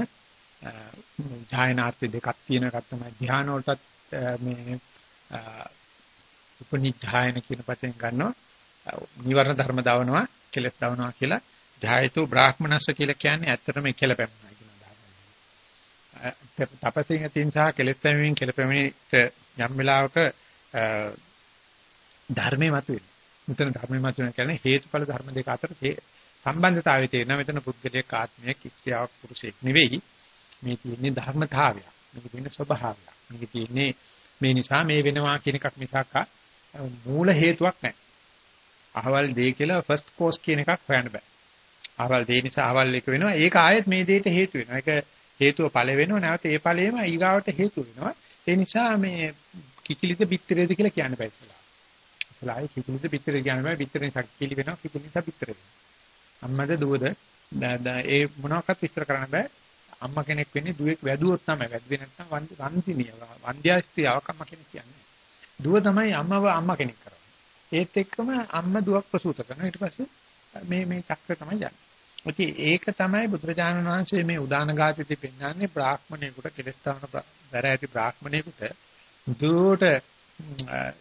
Speaker 1: ධායනාර්ථ දෙකක් තියෙන එකක් තමයි ධ්‍යාන වලටත් මේ උපනිධායන කියන පදයෙන් ගන්නවා නිවර්ණ ධර්ම දවනවා කෙලස් දවනවා කියලා ධායතු බ්‍රාහ්මනස්ස කියලා කියන්නේ ඇත්තටම කෙල පැමුණා කියන ධර්මය. තපසින් තින් සහ කෙලස් පැමිණීම කෙල පැමිණීමට යම් වෙලාවක ධර්මයේ මතුවේ. මෙතන ධර්මයේ මතුවෙන කියන්නේ හේතුඵල ධර්ම දෙක අතර සම්බන්ධතාවය තියෙනවා. මෙතන පුද්ගලයෙක් ආත්මයක් ස්ත්‍රියක් පුරුෂයෙක් නෙවෙයි. මේ තියෙන්නේ ධර්මතාවය. මේක තියෙන්නේ ස්වභාවය. මේක තියෙන්නේ මේ නිසා මේ වෙනවා කියන එකක් මිසක් මූල හේතුවක් නැහැ. අහවල් දේ කියලා ෆස්ට් කෝස් කියන එකක් හොයන්න බෑ. අහවල් දේ නිසා අහවල් එක වෙනවා. ඒක ආයෙත් මේ දෙයට හේතු වෙනවා. ඒක හේතුව ඵල වෙනවා. නැවත ඒ ඵලෙම ඊගාවට හේතු වෙනවා. ඒ නිසා මේ කිකිලිද බිත්තරේද කියලා කියන්න බෑ ඉස්සලා. ඉස්සලා ආයේ කිකිලිද බිත්තරේ කියන්න බෑ. බිත්තරෙන් සක්කිලි වෙනවා. කිකිලි නිසා බිත්තර වෙනවා. අම්මද දුවද ඒ මොනවාක්වත් විස්තර කරන්න බෑ. අම්මා කෙනෙක් වෙන්නේ දුවෙක් වැදුවොත් තමයි. වැදුවේ නැත්නම් වන්දිනිය. වන්ද්‍යාස්ත්‍රියක් අම්මා කෙනෙක් කියන්නේ. දුව තමයි අම්මව අම්මා කෙනෙක් කරන්නේ. ඒත් එක්කම අම්මා දුවක් ප්‍රසූත කරනවා. ඊට පස්සේ මේ මේ චක්‍ර තමයි යන්නේ. ඉතින් ඒක තමයි බුදුරජාණන් වහන්සේ මේ උදාන ගාථිතේ පෙන්වන්නේ බ්‍රාහ්මණයෙකුට කෙලස්තාවන බැර ඇති බ්‍රාහ්මණයෙකුට දුවට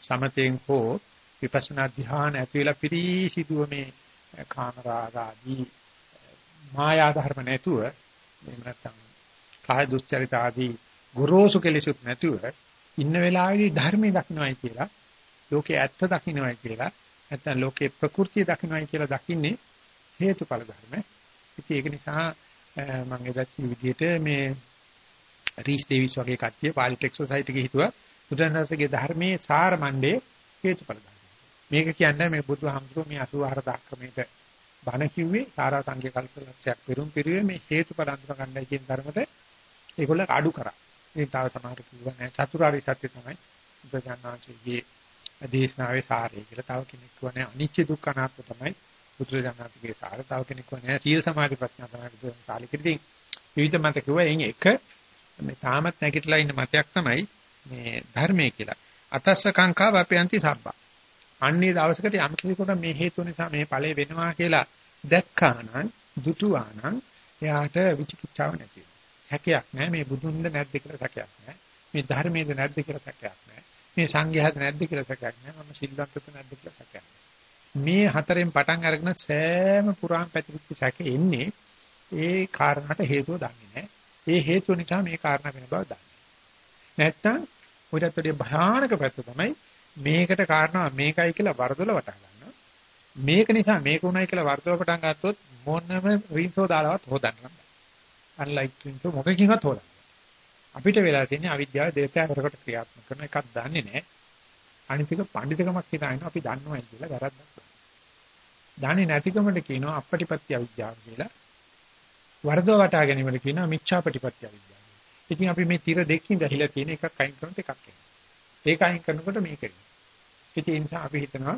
Speaker 1: සමතෙන් හෝ විපස්සනා ධ්‍යාන ඇති වෙලා පිරිසිදුව මේ කාමරාග ආදී මායා ධර්ම නැතුව එහෙම නැත්නම් කාය දුස්චරිත ආදී ගොරෝසු කෙලෙසුත් නැතුව ඉන්න වෙලාවේදී ධර්මයේ දකින්නයි කියලා ලෝකේ ඇත්ත දකින්නයි කියලා නැත්නම් ලෝකේ ප්‍රകൃතිය දකින්නයි කියලා දකින්නේ හේතුඵල ධර්ම. ඉතින් ඒක නිසා මම එදත් විදිහට මේ රීස් ඩේවිස් වගේ කට්ටිය පාලිටෙක් සොසයිටි එකේ හිතුවා බුදුන්වහන්සේගේ ධර්මයේ සාර මණ්ඩේ හේතුඵල ධර්ම. මේක කියන්නේ මේ බුදුහාමුදුරුවෝ මේ 84000 ක්‍රමයට බණ කිව්වේ සාරා සංඛ්‍ය කල්පලක්ෂයක් පෙරුම් පිරුවේ මේ හේතුඵල අඳුර ගන්නයි කියන ධර්මත ඒගොල්ල අඩු කරා. මේ තව සමහර කිව්වා නෑ චතුරාර්ය සත්‍ය තමයි බුදුජානනාංශයේ දේශනාවේ සාරය කියලා. තව කෙනෙක් කිව්වා නෑ අනිච්ච දුක්ඛ අනාත්ම තමයි බුදුජානනාංශයේ සාරය. තව කෙනෙක් කිව්වා නෑ සීල සමාධි ප්‍රඥා තමයි බුදුන් සාලිකෙදී විවිධ මත කිව්වා එයින් එක මේ තාමත් නැගිටලා ඉන්න මතයක් තමයි මේ ධර්මයේ කියලා. අතස්ස කාංකා වපයන්ති සබ්බා. අන්නේ දවසකට යම් කෙනෙකුට මේ හේතුව නිසා මේ ඵලය වෙනවා කියලා දැක්කා නම් දුටුවා නම් එයාට විචිකිච්ඡාව නැති වෙනවා. සැකයක් නැහැ මේ බුදුන්ද නැද්ද කියලා සැකයක් නැහැ. මේ ධර්මයේද නැද්ද කියලා සැකයක් නැහැ. මේ සංඝයාද නැද්ද කියලා සැකයක් නැහැ. මම සිල්වත්ද නැද්ද කියලා සැකයක් මේ හතරෙන් පටන් අරගෙන සෑම පුරාණ පැතිරිච්ච සැකේ එන්නේ ඒ කාරණාට හේතුව දන්නේ නැහැ. ඒ හේතුව නිසා මේ කාරණා වෙන බව දන්නේ. නැත්තම් ඔයිටත් වඩා භයානක පැත්ත තමයි මේකට කාරණා මේකයි කියලා වරදොල වටහා ගන්නවා. මේක නිසා මේක උණයි කියලා වරදොල පටන් ගත්තොත් මොනම රින්සෝ දාලවත් හොදන්න බෑ. unlike රින්සෝ මොකකින්වත් හොදන්න. අපිට වෙලා තියෙන්නේ අවිද්‍යාව දෙකකට ක්‍රියාත්මක කරන එකක් දන්නේ නැහැ. අනිත් එක පඬිතුකමක් හිතාගෙන අපි දන්නවයි කියලා වැරද්දක්. දන්නේ නැතිකමට කියනවා අපපටිපත්‍ය අවිද්‍යාව කියලා. වරදව වටා ගැනීමට කියනවා මිච්ඡාපටිපත්‍ය අවිද්‍යාව. ඉතින් අපි මේ tira දෙකකින් දැහිලා තියෙන එකක් අයින් කරනකොට එකක් එනවා. ඒක අයින් කරනකොට මේක එනවා. ඉතින් ඒ නිසා අපි හිතනවා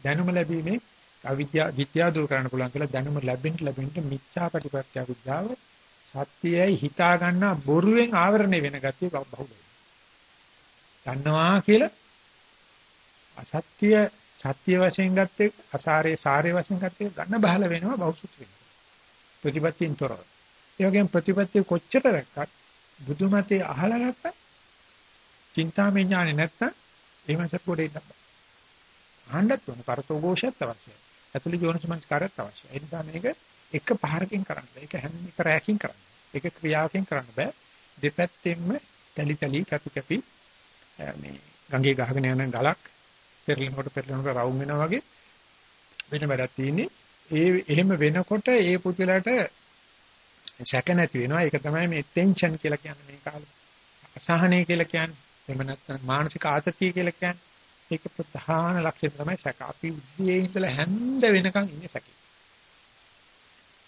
Speaker 1: දැනුම ලැබීමේ අවිද්‍යාව විද්‍යාව දුරු කරන්න පුළුවන් කියලා දැනුම ලැබෙන්න ලැබෙන්න මිච්ඡා ප්‍රතිපත්‍ය විද්‍යාව සත්‍යයයි හිතා ගන්නා බොරුවෙන් ආවරණය වෙන ගතිය බහුලයි. දන්නවා කියලා අසත්‍ය සත්‍ය වශයෙන් ගත්තේ අසාරේ සාරේ වශයෙන් ගත්තේ ගන්න බහල වෙනවා බෞසුත් වෙනවා. ප්‍රතිපත්තියෙන් තොරව. ඒ වගේම ප්‍රතිපත්තිය කොච්චර රැක්කත් බුදුමතේ අහලා ගත්තා චින්තාමය ඥානෙ නැත්තම් එහෙම සප්පෝඩේ ඉන්න බෑ. අහන්නත් ඕන පරතෝ ഘോഷයත් අවශ්‍යයි. ඇතුළේ යෝනිසමංස්කාරයත් අවශ්‍යයි. ඒ නිසා මේක එක පහරකින් කරන්න බෑ. ඒක හැම එක රැයකින් කරන්න. ඒක ක්‍රියාවකින් කරන්න බෑ. දෙපැත්තෙන්ම තලි තලි කැපි කැපි මේ ගඟේ ගහගෙන යන ගලක් පෙරලෙනකොට පෙරලෙනකොට රවුම් වෙනවා වගේ වෙන වැඩක් තියෙන්නේ. ඒ එහෙම වෙනකොට ඒ පුදුලට සැක නැති වෙනවා. ඒක තමයි මේ ටෙන්ෂන් කියලා කියන්නේ මේ කාලේ. අසහනය කියලා කියන්නේ. එහෙම නැත්නම් මානසික ආතතිය කියලා කියන්නේ. ඒක ප්‍රධාන ලක්ෂණ තමයි සැක. අපි උදේ ඉඳලා හැන්ද වෙනකන් ඉන්නේ සැකේ.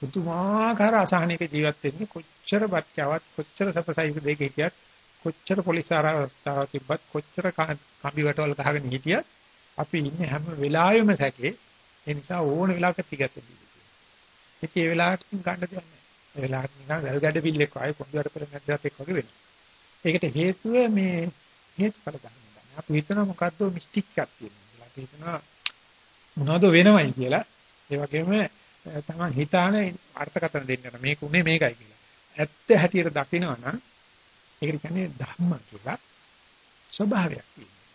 Speaker 1: පුදුමාකාර අසහනයක ජීවත් වෙන්නේ කොච්චර බත්‍යවත් කොච්චර සපසයික දෙක හිටියත් කොච්චර පොලිස් ආරක්ෂාව තිබ්බත් කොච්චර කම්බි වටවල් ගහගෙන හිටියත් අපි ඉන්නේ හැම වෙලාවෙම සැකේ. ඒ නිසා ඕන වෙලාවක තිගැසෙන්නේ. ඒක ඒ වෙලාවට ගන්න දෙයක් නැහැ. ඒ වෙලාවට නිකන් වැල් ගැඩ පිල්ලෙක් වගේ පොඩ්ඩක් පෙර නැද්දත් එක්ක වගේ වෙනවා. ඒකට හේතුව මේ හේතුඵල ධර්ම ගන්න. අපි හිතනවා මොකද්ද මිස්ටික් එකක් තියෙනවා. අපි හිතනවා මොනවද වෙනවයි කියලා. ඒ වගේම තමයි හිතාන අර්ථකථන දෙන්න මේක උනේ මේකයි කියලා. ඇත්ත හැටියට දකිනවා නම් ඒකට කියන්නේ ධම්ම කියලා ස්වභාවයක් තියෙනවා.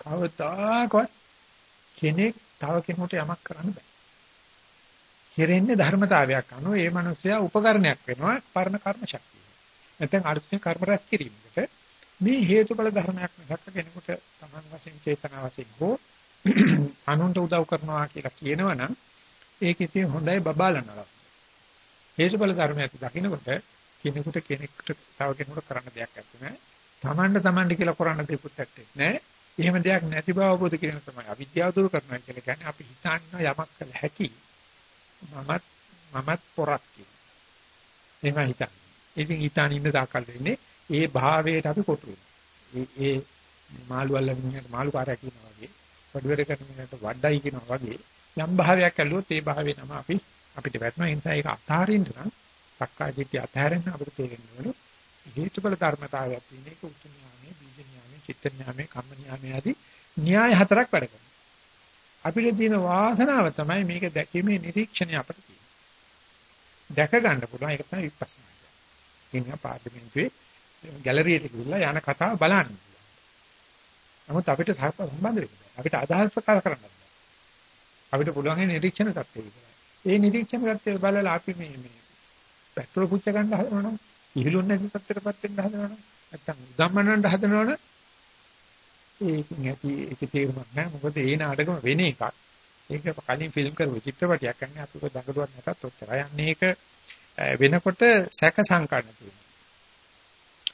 Speaker 1: කවදාකවත් කෙනෙක් තව කෙනෙකුට යමක් කරන්න බෑ. කෙරෙන්නේ ධර්මතාවයක් අනුව ඒ මනුස්සයා උපකරණයක් වෙනවා පරණ කර්ම ශක්තිය. නැත්නම් අර්ථයෙන් කර්ම රැස් කිරීමකට මේ හේතුඵල ධර්මයක් මිසක් කෙනෙකුට තමන් වශයෙන් චේතනා වශයෙන් හෝ අනුන්ට උදව් කරනවා කියලා කියනවනම් ඒක ඉතින් හොඳයි බබාලනවා. හේතුඵල ධර්මයක් දකින්නකොට කෙනෙකුට කෙනෙකුට තව කෙනෙකුට කරන්න දෙයක් නැත්නම් තමන්ට තමන්ට කියලා කරන්න දෙයක් නැහැ. එහෙම දෙයක් නැති බව අවබෝධ කිරීම තමයි අවිද්‍යාව දුරු කරනවා කියලා කියන්නේ අපි හිතන්න යමක් කළ හැකි මමත් මමත් පොරක් කියන. එහෙම හිතන්නේ. ඉතින් හිතාන ඉන්න දාකල් වෙන්නේ ඒ භාවයට අපි කොටු වෙනවා. ඒ ඒ මාළු අල්ලගෙන මාළු කාර්යයක් කියනවා වගේ, පඩුවර කරන මිනිහට වඩයි කියනවා වගේ යම් භාවයක් ඇල්ලුවොත් ඒ භාවය නම අපි අපිට වැටෙනවා. ඒ නිසා ඒක අතාරින්න නම් සක්කාය දිට්ඨිය අතහැරෙන්න අපිට තේරෙන්න ඕන. හේතුඵල ධර්මතාවයක් තියෙන එක උතුම් ඥානෙ, බීජ ඥානෙ, චිත්ත ඥානෙ, කම්ම ඥානෙ ආදී න්‍යාය හතරක් වැඩ කරනවා. අපිට තියෙන වාසනාව තමයි මේක දැකීමේ නිරීක්ෂණය අපිට තියෙන්නේ. දැක ගන්න පුළුවන් ඒක තමයි විපස්සනා. ඉන්න පාර්ලිමේන්තුවේ ගැලරියට ගිහිල්ලා යන කතාව බලන්න. නමුත් අපිට සම්බන්ධ වෙන්න අපිට අදහස් ප්‍රකාශ කරන්න බෑ. අපිට පුළුවන් නිරීක්ෂණ තත්ත්වය විතරයි. ඒ නිරීක්ෂණ තත්ත්වය බලලා අපි මේ මේ පෙට්‍රල් පුච්ච ගන්න හදනවනම් ඉහිලුන් නැති තත්ත්වයකටපත් වෙන්න හදනවනම් නැත්තම් උදම්මනන්න හදනවනම් ඒකෙන් ඇති ඒක තේරුමක් නැහැ. මොකද ඒ නාටකම වෙන එකක්. ඒක කලින් ෆිල්ම් කරපු චිත්‍රපටයක් අන්නේ අපික දඟලුවක් නැතත් ඔච්චරයි. අන්නේ ඒක වෙනකොට සැක සංකා නැති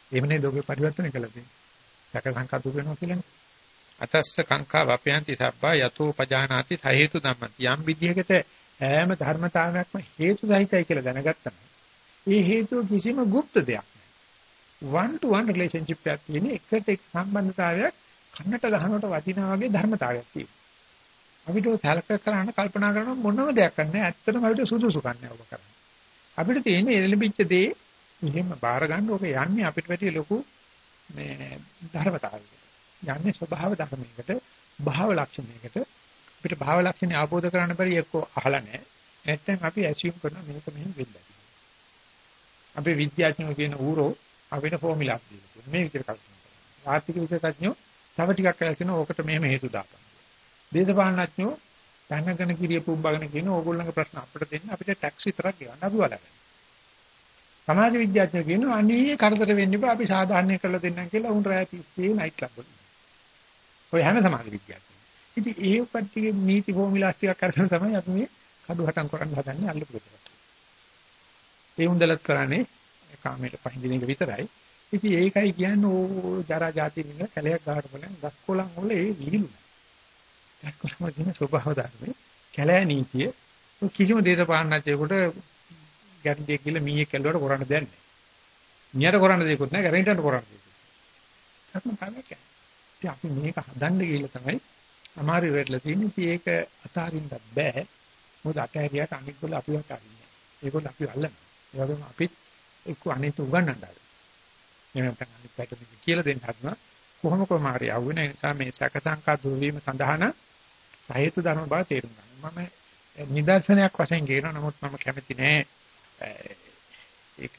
Speaker 1: වෙනවා. එවනේ ලෝකේ පරිවර්තන කළා තියෙන්නේ. සැක සංකා දුර වෙනවා කියලානේ. අතස්ස කංකා වපයන්ති සබ්බා යතෝ පජානාති සහේතු ධම්මති. යම් විදිහකට ඈම ධර්මතාවයක්ම හේතු සහිතයි කියලා දැනගත්තා. ඒ හේතුව කිසිම গুপ্ত දෙයක් නෑ. one to one relationship එකක් තියෙන එකට එක් සම්බන්ධතාවයක් කන්නට ගහනකොට වටිනා වගේ ධර්මතාවයක් තියෙනවා. අපිට සැලක කරන්න කල්පනා කරන මොනම දෙයක් නැහැ. ඇත්තටම අපිට සුදුසුකම් නැහැ ඔබ කරන්නේ. අපිට තියෙන්නේ එළඹිච්ච දේ මෙහෙම බාර ගන්න ඕක යන්නේ අපිට වැඩි ලොකු මේ ධර්මතාවයකට. යන්නේ ස්වභාව ධර්මයකට, භාව ලක්ෂණයකට. අපිට භාව ලක්ෂණ අවබෝධ කරගන්න බැරි එක්ක අහලා නැහැ. නැත්නම් අපි ඇසියුම් කරන මේක මෙහෙම වෙන්නේ. අපේ විද්‍යාඥයෝ කියන ඌරෝ අපිට ෆෝමියුලාක් දීලා මේ විදිහට කල්පනා කරනවා. ආර්ථික විශේෂඥයෝ තව ටිකක් කියලා කියනවා ඕකට මෙහෙම හේතු දාපන්. දේශපාලනඥයෝ පැනගෙන කිරිය පුම්බගෙන කියන ඕගොල්ලන්ගේ ප්‍රශ්න අපිට දෙන්න අපිට ටැක්ස් විතරක් ගෙවන්න අපි බලන්න. සමාජ විද්‍යාඥයෝ කියනවා අනේ කරදර වෙන්න එපා අපි සාධාරණය කරලා දෙන්නම් කියලා උන් රැය 30 නයිට් ක්ලබ් වල. ඔය හැම සමාජ විද්‍යාඥයෝ. ඉතින් ඒ උපත්තිගේ නීති ෆෝමියුලාස් ටිකක් අරගෙන තමයි අපි මේ කඩු හටම් කරන්න හදන්නේ අල්ලපු විතර. ඒ උන්දලත් කරන්නේ කාමයට පහඳින එක විතරයි. ඉතින් ඒකයි කියන්නේ ඕ ජරා જાති නිල කැලයක් ගහට බලන් ගස්කොලන් වල ඒ විහිළු. ගස්කොලන් වල තියෙන ස්වභාව ධර්මේ කැලෑ නීතිය කිසිම දේශපාලනඥයෙකුට ගැටඩිය කියලා මීයේ කැලුවට කරන්න දෙයක් නැහැ. මියට කරන්න දෙයක්වත් නැහැ ගැරන්ටන්ට කරන්න දෙයක්. සත්ම කාමයක්. ඉතින් අපි මේක හදන්න ගිහලා තමයි අමාරු වෙట్లా තියෙන්නේ. ඉතින් ඒක අතාරින්න බෑ. මොකද අතහැරියට අනිත් ගොල්ලෝ අපිව අතාරින්නේ. ඒගොල්ලෝ අපිව අල්ලනවා. ඒ වගේම අපිත් එක්ක අනිත් උගන්නන්න ආවා. එහෙම නැත්නම් අනිත් පැයට මේක කියලා දෙන්න හදනවා. කොහොම කොහම හරි යවෙන නිසා මේ සැක සංකා දුර වීම සඳහා සහේතු ධර්ම බව තේරුම් ගන්න. මම නිදර්ශනයක් වශයෙන් කියනවා නමුත් මම කැමති නෑ ඒක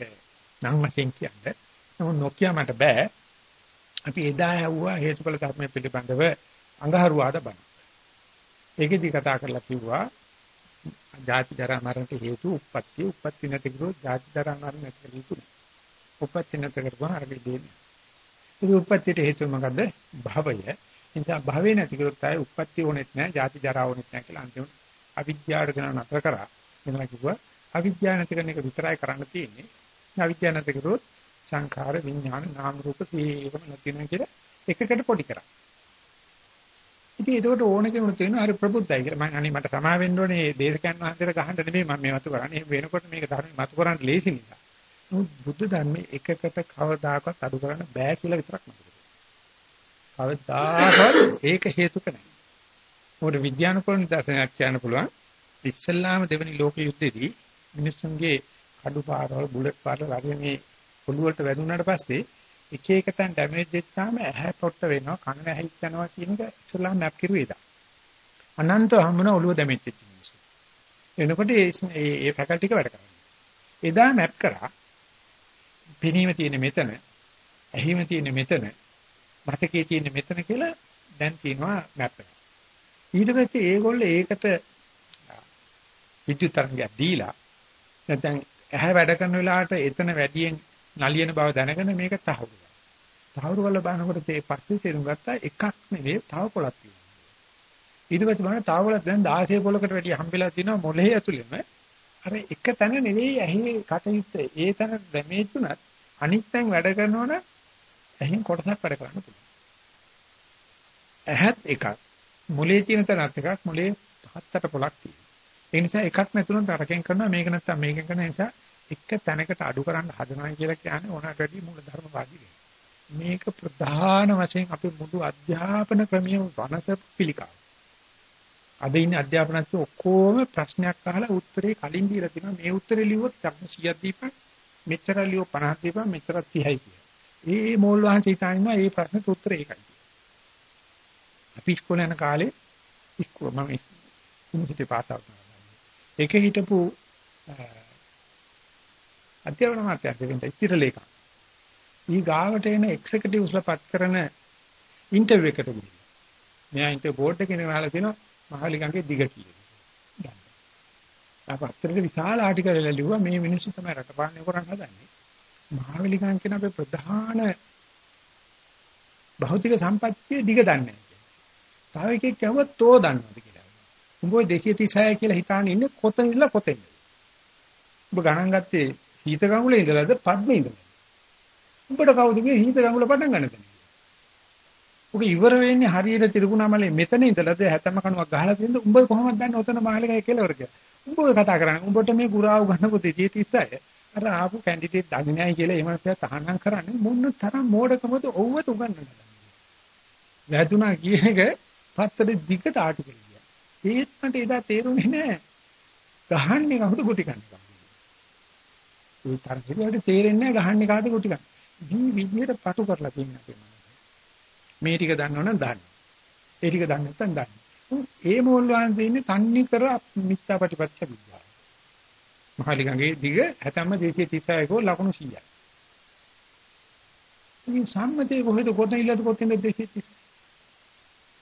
Speaker 1: නම් වශයෙන් කියන්නේ. නමුත් නොකිය මට බෑ. අපි එදා ඇහුවා හේතුඵල ධර්ම පිළිබඳව අඟහරුවාට බණ. ඒකෙදි කතා කරලා කිව්වා ජාති ජරා මරණට හේතු උප්පත්ති උප්පත්ති නැති කිව්වොත් ජාති ජරා මරණ නැති හේතු නෑ. උප්පත්ති නැති කරපුවා අරගෙන දෙන්නේ. ඒ උප්පත්තියට හේතුව මොකද්ද? භවය. නිසා භවේ නැති කිව්වොත් ආයේ උප්පත්ති ඕනෙත් නෑ, ජාති ජරා ඕනෙත් නෑ කියලා අන්තිමට අවිද්‍යාවට ගණන නතර කරා. එනවා කිව්වා අවිද්‍යාව නැති කරන එක විතරයි කරන්න තියෙන්නේ. අවිද්‍යාව නැති කරොත් සංඛාර විඥාන නාම රූප සියයකම නැති වෙනවා කියලා එකකට පොඩි කරා. ඉතින් ඒකට ඕන කෙනෙකුට තියෙනවා හරි ප්‍රබුද්ධයි කියලා. මම අනේ මට සමා වෙන්න ඕනේ දේශකයන් වහන්සේට ගහන්න නෙමෙයි මම මේ වතු කරන්නේ. එහෙම වෙනකොට මේක ධර්මෙ මතු කරන්න ලේසි නිසා. නමුත් බුද්ධ ධර්මයේ එකකට කවදාකවත් අඩු කරන්න බෑ කියලා විතරක් මතක කවදාකවත් ඒක හේතුක නැහැ. මොකද විද්‍යානුකූල නිදර්ශනයක් කියන්න පුළුවන්. ඉස්සල්ලාම දෙවෙනි ලෝක යුද්ධෙදී මිනිස්සුන්ගේ කඩු පාරවල් බුලට් පාරවල් වගේ මේ පොළු වලට වැදුනාට පස්සේ එක එක තැන් ඩැමේජ් වෙච්චාම ඇහැ පොට්ට වෙනවා කන ඇහිච්ච යනවා කියන එක ඉස්සල්ලාම මැප් කරුවේද. අනන්ත හම්බුන ඔළුව ඩැමේජ් වෙච්ච මිනිස්සු. එනකොට ඒ ඒ ෆැකල්ටි එක වැඩ කරනවා. එදා මැප් කරා පෙනීම තියෙන මෙතන, ඇහිම තියෙන මෙතන, මතකයේ තියෙන මෙතන කියලා දැන් තියෙනවා මැප් එක. ඊට පස්සේ ඒගොල්ලෝ ඒකට විද්‍යුත් තරංගයක් දීලා නැත්නම් ඇහැ වැඩ කරන වෙලාවට එතන වැඩියෙන් නලියන බව දැනගෙන මේක තහවුරු කරනවා. තහවුරු කරලා බලනකොට ඒ පස්සේ තේරුම් ගත්තා එකක් නෙවෙයි තව පොලක් තියෙනවා. ඊට පස්සේ බලන්න තව පොලක් දැන් 16 පොලකට වැඩිය හම්බෙලා තියෙනවා මොලේ ඇතුළෙම. අර එක තැන නෙවෙයි ඇහි කටයුත්ත ඒ තැන ඩැමේජ් වුණත් අනිත් තැන් වැඩ කරනවනම් ඇහින් කොටසක් වැඩ කරන්න පුළුවන්. ඇහත් එකක් මොලේ තියෙන තැනත් එකක් මොලේ හත්තට පොලක් තියෙනවා. ඒ නිසා එකක් නැතුනොත් අරකින් කරනවා මේක නැත්තම් මේකෙන් කරන නිසා එක තැනකට අඩු කරන්න හදනවා කියලා කියන්නේ ඕනකට වැඩි මූලධර්මවාදී වෙනවා. මේක ප්‍රධාන වශයෙන් අපේ මුළු අධ්‍යාපන ක්‍රමයේ වනස පිළිකාව. අද ඉන්න අධ්‍යාපනඥයෝ ඔක්කොම ප්‍රශ්නයක් අහලා උත්තරේ කලින් දීලා තිනවා මේ උත්තරේ ලිව්වොත් 100ක් දීපන් මෙච්චර ලියෝ 50 දීපන් මෙච්චර 30යි කියලා. ඒ මෝල් වහන්සේ හිතනවා මේ ප්‍රශ්නෙට උත්තරේ ඒකයි. අපි ඉස්කෝලේ යන කාලේ ඉස්කෝ මම ඉස්කෝලේ පාස් ආවුට් ඒකේ හිටපු අධ්‍යාපන මාත්‍යාංශයෙන් ඉතිරලේක. ඊ ගාවට එන එක්සිකියුටිව්ස්ලා පත් කරන ඉන්ටර්විව් එකට ගිහින් මෙයා ඉන්ට බෝඩ් එකේ නහලා තියෙනවා මහලිගංගේ දිග කියලා. අප අත්‍තරේ විශාල ආටිකල් එකක් ලිව්වා මේ මිනිස්සු තමයි රටපාලනය කරන්න හදන්නේ. මහලිගං කියන අපේ ප්‍රධාන භෞතික සම්පත්තිය දිග දන්නේ තව එකෙක් කියවුවා තෝ දන්නවද කියලා. උඹ ඔය 236 කියලා හිතාන ඉන්නේ කොතන ඉඳලා කොතෙන්ද? ඔබ ගණන් ගත්තේ හීත ගඟුලේ ඉඳලාද පද්මේ ඉඳලාද? උඹට කවුද මේ හීත ගඟුල පටන් ගන්න තැන? ඔක ඉවර වෙන්නේ හරියට තිරුකුණාමලේ මෙතන ඉඳලාද හැතම කණුවක් ගහලා තියෙනද උඹ කොහොමද දන්නේ ඔතන මාළිගය කෙලවර කියලා? උඹ ඔය කතා කරන්නේ උඹට මේ ගුරාව ගන්නකො 236 අර ආපු කැන්ඩිඩේට් දන්නේ නැහැ කියලා ඒ මනසයා තහනම් කරන්නේ මොන තරම් මෝඩකමද ඔව්වට උගන්වන්නේ. වැදුනා කියන එක පත්තරේ දිගට ආටිකල් ගියා. ඒත් මට එදා තේරුනේ නැහැ. ගහන්නේ කවුද ගුටි කන්නේ. ඒ තරකේට තේරෙන්නේ නැහැ ගහන්නේ කාටද ගුටි කන්නේ. මේ විදිහට පටු කරලා තියෙනවා කියනවා. මේ ටික දන්නවනම් දන්න. ඒ ටික දන්නේ නැත්නම් දන්නේ. ඒ මෝල් වහන්සේ ඉන්නේ තන්නේ කර මිත්‍යාපටිපත්‍ය විද්‍යාව. මහලිගඟේ දිග හැතැම්ම 236 කෝ ලකුණු 100යි. මේ සම්මතයේ කොහෙද කොතන ඉල්ලද කොතෙන්ද 236?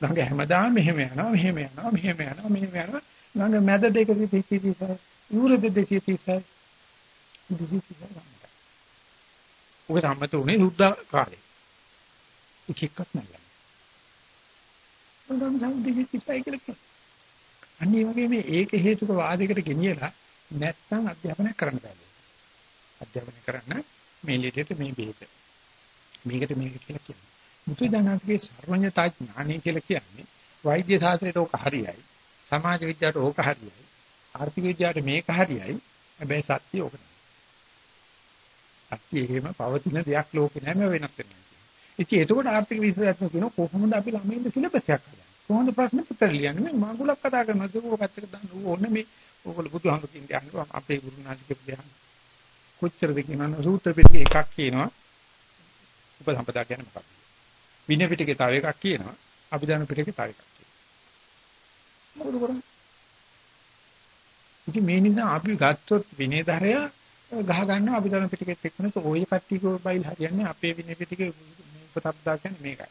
Speaker 1: ළඟ හැමදාම මෙහෙම යනවා මෙහෙම යනවා මෙහෙම යනවා මෙහෙම යනවා ළඟ මැද දෙක 236 යුර 236 236 ඔක සම්මත උනේ සුද්ධ කාලේ. එක එක්කත් නැහැ. මොනවාම සම්දිවි කිසයි කියලා කියනවා. අනිත් වගේ මේ ඒක හේතුක වාදයකට ගෙනියලා නැත්තම් අධ්‍යාපනය කරන්න බෑ. අධ්‍යාපනය කරන්න මේ ලෙඩට මේ බේත. මේකට මේක කියලා කියනවා. මුතු දනාන්තගේ සර්වඥතා ඥානය කියලා කියන්නේ වෛද්‍ය ශාස්ත්‍රයට ඕක හරියයි. සමාජ විද්‍යාවට ඕක හරියයි. ආර්ථික විද්‍යාවට මේක හරියයි. හැබැයි සත්‍ය ඕක නෙවෙයි. සත්‍ය එහෙම පවතින දෙයක් ලෝකේ නැහැ මේ වෙනස් වෙනවා. ඉතින් එතකොට ආර්ථික විශ්ලේෂණ කියන කොහොමද අපි ළමයින්ට සිලබස් එකක් හදන්නේ? කොහොමද ප්‍රශ්න පත්‍ර ලියන්නේ? මේ මඟුලක් කතා කරනවා ඒක ඔය පැත්තක දාන්න ඕනේ මේ ඕගොල්ලෝ බුදුහාමුදුරු කියන්නේ අහනවා අපේ ගුරුනාථ කියපුවාම කොච්චරද කියනවා සූත්‍ර පිටකේ එකක් කියනවා උපසම්පදා කියන්නේ මොකක්ද? විනය පිටකේ තව එකක් කියනවා අභිධර්ම පිටකේ තව එකක් කියනවා. මොකද කරන්නේ? ඉතින් මේ නිසා අපි ගත්තොත් විනයධරය ගහ ගන්නවා අභිධර්ම පිටකෙත් එක්කනත් ওই කට්ටියක බයිල් හරියන්නේ අපේ විනය පිටකේ උපතබ්දා කියන්නේ මේකයි.